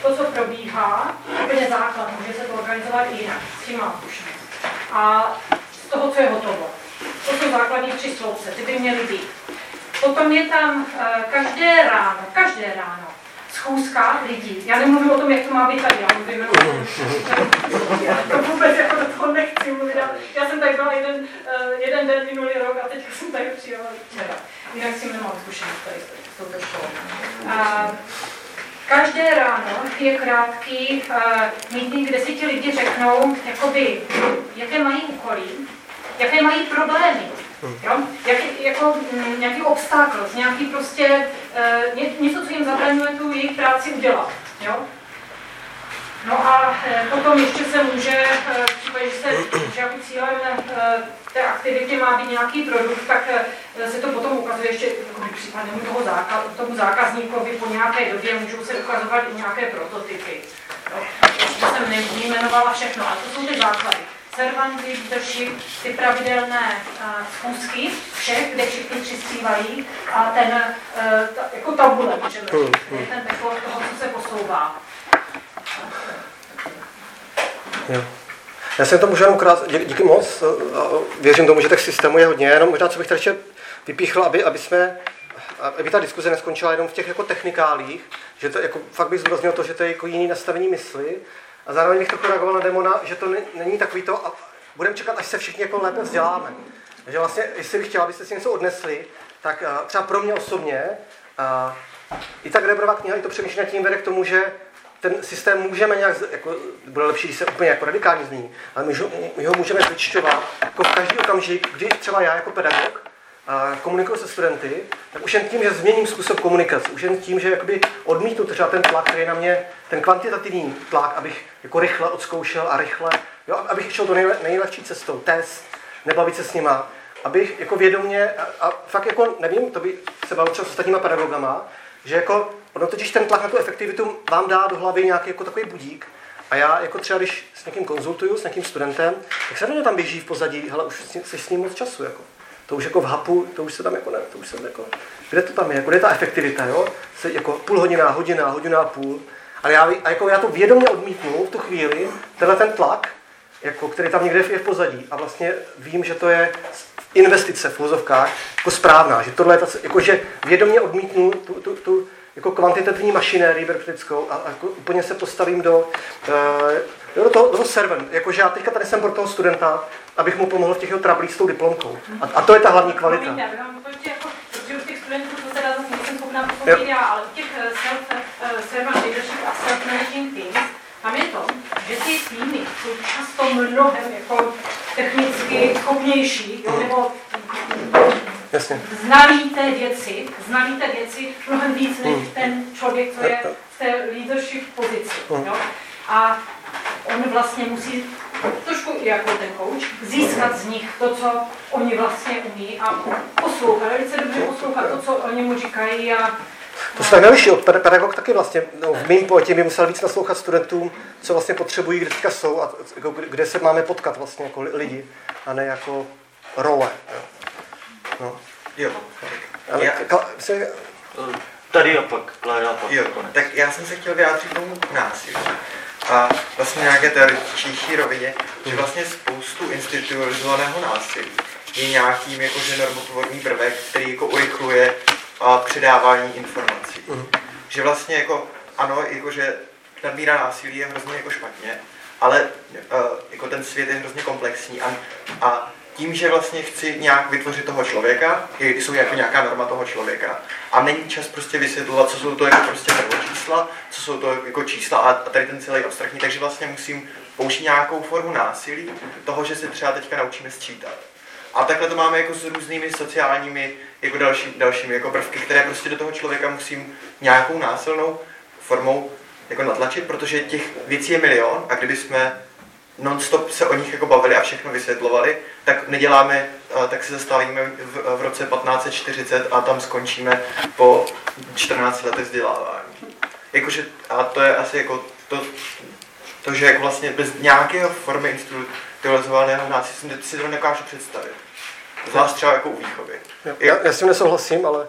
to, co probíhá, úplně základ, může se to organizovat i jinak, s tím mám zkušenost. A z toho, co je hotovo. To jsou základní tři sloupce, ty by měly být. Potom je tam uh, každé ráno, každé ráno schůzka lidí. Já nemluvím o tom, jak to má být tady, já mluvím o tom, já to vůbec jako do toho nechci mluvit. Já, jsem tady byla jeden, uh, jeden den minulý rok a teď jsem tady přijela včera. Jinak si nemám zkušenost tady s touto školou. Každé ráno je krátký uh, meeting, kde si ti lidi řeknou, jakoby, jaké mají úkoly, jaké mají problémy. Jo? Jak, jako mm, nějaký obstákl, nějaký prostě uh, něco, co jim zabraňuje tu jejich práci udělat. Jo? No a e, potom ještě se může, e, v případě, že, se, že jako cílem e, té aktivity má být nějaký produkt, tak se to potom ukazuje ještě případnému toho zákaz, tomu zákazníkovi po nějaké době můžou se ukazovat i nějaké prototypy. No, ještě jsem nejmenovala všechno, ale to jsou ty základy. Servanty, leadership, ty pravidelné schůzky, všech, kde všichni přispívají a ten, ta, jako tabule, můžeme říct, ten backlog toho, co se posouvá. Jo. Já jsem to možná krát, dí, díky moc, věřím tomu, že těch systémů je hodně, jenom možná, co bych tady ještě vypíchl, aby, aby jsme, aby ta diskuze neskončila jenom v těch jako technikálích, že to jako, fakt bych zdůraznil to, že to je jako jiný nastavení mysli a zároveň bych trochu reagoval na demona, že to není takový to, a budeme čekat, až se všichni jako lépe vzděláme. Takže vlastně, jestli bych chtěl, abyste si něco odnesli, tak třeba pro mě osobně, i ta Greberová kniha, i to přemýšlení tím vede k tomu, že ten systém můžeme nějak, jako, bude lepší, když se úplně jako radikálně změní, ale my, my ho můžeme zvětšovat jako v každý okamžik, kdy třeba já jako pedagog a komunikuji se studenty, tak už jen tím, že změním způsob komunikace, už jen tím, že jakoby odmítnu třeba ten tlak, který je na mě, ten kvantitativní tlak, abych jako rychle odzkoušel a rychle, jo, abych šel to nejle, nejlepší cestou, test, nebavit se s nima, abych jako vědomě, a, a fakt jako nevím, to by se bavil třeba s ostatníma pedagogama, že jako Ono totiž ten tlak na tu efektivitu vám dá do hlavy nějaký jako takový budík. A já jako třeba, když s někým konzultuju, s někým studentem, tak se tam běží v pozadí, hele, už jsi s ním moc času. Jako. To už jako v hapu, to už se tam jako ne, to už se jako, kde to tam je, jako kde je ta efektivita, jo? Se jako půl hodina, hodina, hodina a půl. Ale já, a jako já to vědomě odmítnu v tu chvíli, tenhle ten tlak, jako, který tam někde je v pozadí. A vlastně vím, že to je investice v vozovkách jako správná, že tohle je ta, jako, že vědomě odmítnu tu, tu, tu, jako kvantitativní mašinérii byrokratickou a, a jako úplně se postavím do, uh, do toho, do toho serven. Jakože já teďka tady jsem pro toho studenta, abych mu pomohl v těch jeho trablích s tou diplomkou. A, a to je ta hlavní kvalita. Promiňte, vám to ještě jako, protože u těch studentů to teda zase nejsem schopná pochopit já, ale u těch eh, self-servant uh, leadership a self-managing teams, tam je to, že ty týmy jsou často mnohem jako technicky schopnější, jo, nebo Jasně. znalý té věci, znalý té věci mnohem víc než hmm. ten člověk, co je v té leadership pozici. Hmm. Jo? A on vlastně musí trošku i jako ten coach získat z nich to, co oni vlastně umí a poslouchat, velice dobře poslouchat to, co oni mu říkají a to se tak neliší od pedagog taky vlastně. No, v mým pojetí by musel víc naslouchat studentům, co vlastně potřebují, kde teďka jsou a jako, kde se máme potkat vlastně jako lidi, a ne jako role. Jo. No. Jo. Ale já, se, tady a pak Klára pak jo, konec. Tak já jsem se chtěl vyjádřit tomu násilí. A vlastně nějaké teoretičtější rovině, že hmm. vlastně spoustu institucionalizovaného násilí je nějakým jakože normotvorný prvek, který jako urychluje a předávání informací. Mm. Že vlastně jako, ano, jakože nadmíra násilí je hrozně jako špatně, ale uh, jako ten svět je hrozně komplexní a, a tím, že vlastně chci nějak vytvořit toho člověka, jsou jako nějaká norma toho člověka. A není čas prostě vysvětlovat, co jsou to jako prostě čísla, co jsou to jako čísla a, a tady ten celý abstraktní, takže vlastně musím použít nějakou formu násilí, toho, že se třeba teďka naučíme sčítat. A takhle to máme jako s různými sociálními jako další, dalšími jako prvky, které prostě do toho člověka musím nějakou násilnou formou jako natlačit, protože těch věcí je milion a kdyby jsme non-stop se o nich jako bavili a všechno vysvětlovali, tak neděláme, tak se zastavíme v, v roce 1540 a tam skončíme po 14 letech vzdělávání. Jakože, a to je asi jako to, to že jako vlastně bez nějakého formy institucionalizovaného násilí si to nekážu představit. Zvlášť třeba jako u výchovy. Já, já s tím nesouhlasím, ale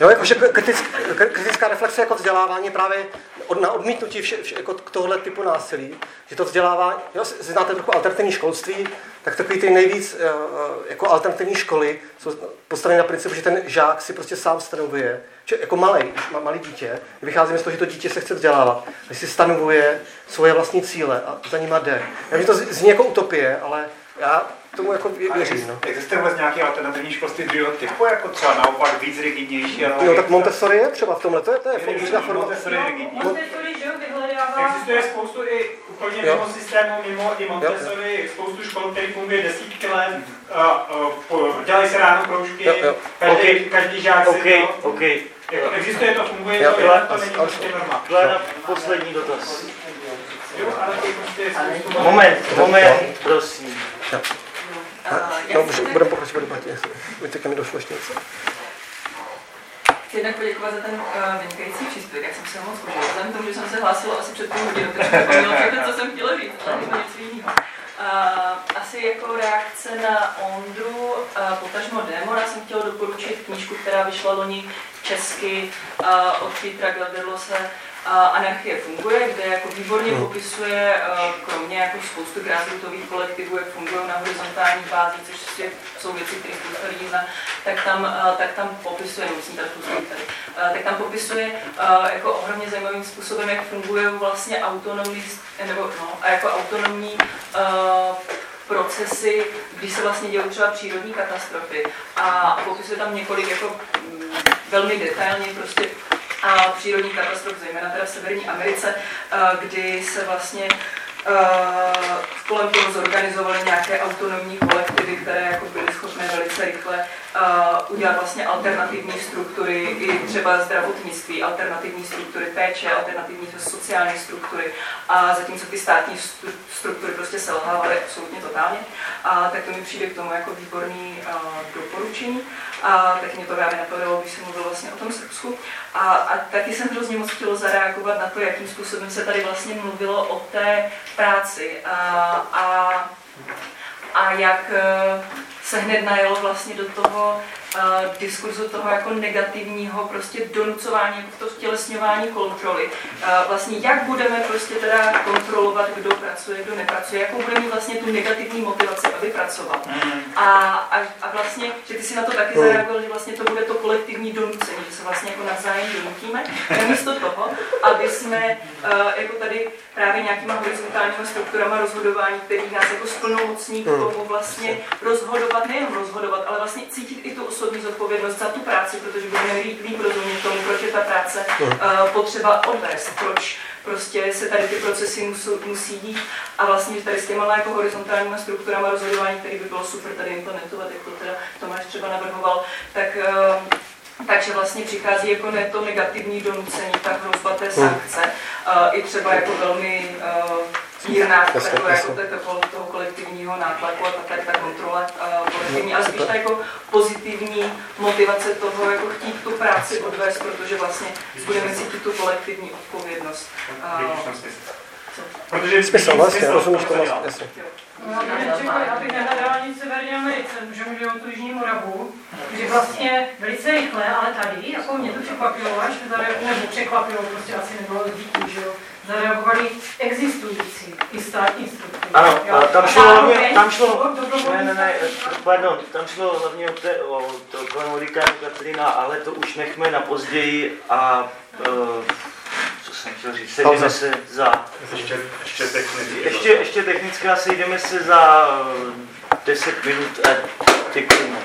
Jo, jakože kritická, kritická reflexe jako vzdělávání právě od, na odmítnutí vše, vše, jako k tohle typu násilí, že to vzdělávání, jo, znáte trochu alternativní školství, tak takový ty nejvíc eh, eh, jako alternativní školy jsou postaveny na principu, že ten žák si prostě sám stanovuje, že jako malý, malý dítě, vycházíme z toho, že to dítě se chce vzdělávat, že si stanovuje svoje vlastní cíle a za nima jde. Já vím, že to zní jako utopie, ale Já tomu jako vě- věřím. No. Existuje vůbec nějaký alternativní školství druhého typu, jako třeba naopak víc rigidnější? ale- Jo, tak Montessori je třeba v tomhle, to je, to je určitá forma. Montessori je rigidní. Montessori, že jo, vyhledává... Existuje spoustu i úplně Jo. mimo systému, mimo i Montessori, spoustu škol, který funguje desítky let, a, a, po, dělají se ráno kroužky, Jo, jo. každý, každý žák OK, si to, OK. jako existuje to, funguje Jo, to, jo, ale to není prostě norma. Klára, poslední dotaz. Jo, ale ty prostě Moment, moment, prosím. No, můžu- budeme pokračovat debatě. jestli- Teďka mi došlo ještě něco. Chci jednak poděkovat za ten uh, vynikající příspěvek, jak jsem se moc užil. Vzhledem tomu, že jsem se hlásila asi před půl hodinou, takže zapomněla všechno, co jsem chtěla říct, ale to něco jiného. Uh, asi jako reakce na Ondru, uh, potažmo Démona, jsem chtěla doporučit knížku, která vyšla loni česky uh, od Petra Gabrielose, uh, Anarchie funguje, kde jako výborně popisuje, uh, kromě jako spoustu grassrootových kolektivů, jak fungují na horizontální bázi, což je- jsou věci, které spousta lidí zná, tak tam, uh, tak tam popisuje, nemusím tady tady, uh, tak tam popisuje jako ohromně zajímavým způsobem, jak fungují vlastně autonomní, nebo no, a jako autonomní procesy, když se vlastně dějí třeba přírodní katastrofy. A popisuje tam několik jako mm, velmi detailně prostě a přírodní katastrof, zejména teda v Severní Americe, a kdy se vlastně uh, kolem toho zorganizovali nějaké autonomní kolektivy, které jako byly schopné velice rychle uh, udělat vlastně alternativní struktury, i třeba zdravotnictví, alternativní struktury péče, alternativní sociální struktury, a zatímco ty státní stru- struktury prostě selhávaly absolutně totálně, a tak to mi přijde k tomu jako výborný doporučení. A tak mě to právě napadlo, když jsem mluvil vlastně o tom Srbsku. A, a taky jsem hrozně moc chtěla zareagovat na to, jakým způsobem se tady vlastně mluvilo o té práci a, a, a jak eh, se hned najelo vlastně do toho uh, diskurzu toho jako negativního prostě donucování, jako to vtělesňování kontroly. Uh, vlastně jak budeme prostě teda kontrolovat, kdo pracuje, kdo nepracuje, jakou bude mít vlastně tu negativní motivaci, aby pracoval. A, a, a vlastně, že ty si na to taky zareagoval, že vlastně to bude to kolektivní donucení, že se vlastně jako navzájem donutíme, namísto toho, aby jsme uh, jako tady právě nějakýma horizontálníma strukturama rozhodování, který nás jako splnomocní k Hmm. tomu vlastně rozhodovat, nejenom rozhodovat, ale vlastně cítit i tu osobní zodpovědnost za tu práci, protože budeme líp, líp rozumět tomu, proč je ta práce uh, potřeba odvést, proč prostě se tady ty procesy musí, musí dít. A vlastně tady s těma jako horizontálníma strukturama rozhodování, který by bylo super tady implementovat, jak to teda Tomáš třeba navrhoval, tak uh, takže vlastně přichází jako ne to negativní donucení, ta hrozba té sankce, uh, i třeba jako velmi uh, mírná Jasně, takové jako toho, toho kolektivního nátlaku a také ta kontrola uh, kolektivní, ale spíš ta jako pozitivní motivace toho, jako chtít tu práci odvést, protože vlastně budeme cítit tu kolektivní odpovědnost. Uh, Protože Smysl, vlastně, rozumíš to vlastně. No, já bych nečekal, já bych nehledala nic v Severní Americe, můžeme jít o tu Jižní Moravu, kdy vlastně velice rychle, ale tady, jako mě to překvapilo, až zareagovali, nebo překvapilo, prostě asi nebylo díky, že jo, zareagovali existující i státní struktury. Ano, jo. tam šlo hlavně, tam šlo, ne, ne, ne, pardon, tam šlo hlavně o, te, o to komunikaci Katrina, ale to už nechme na později a uh, co jsem chtěl říct, sejdeme se za, Ještě, ještě technicky. ještě, ještě technická, sejdeme se za eh, 10 minut a děkujeme.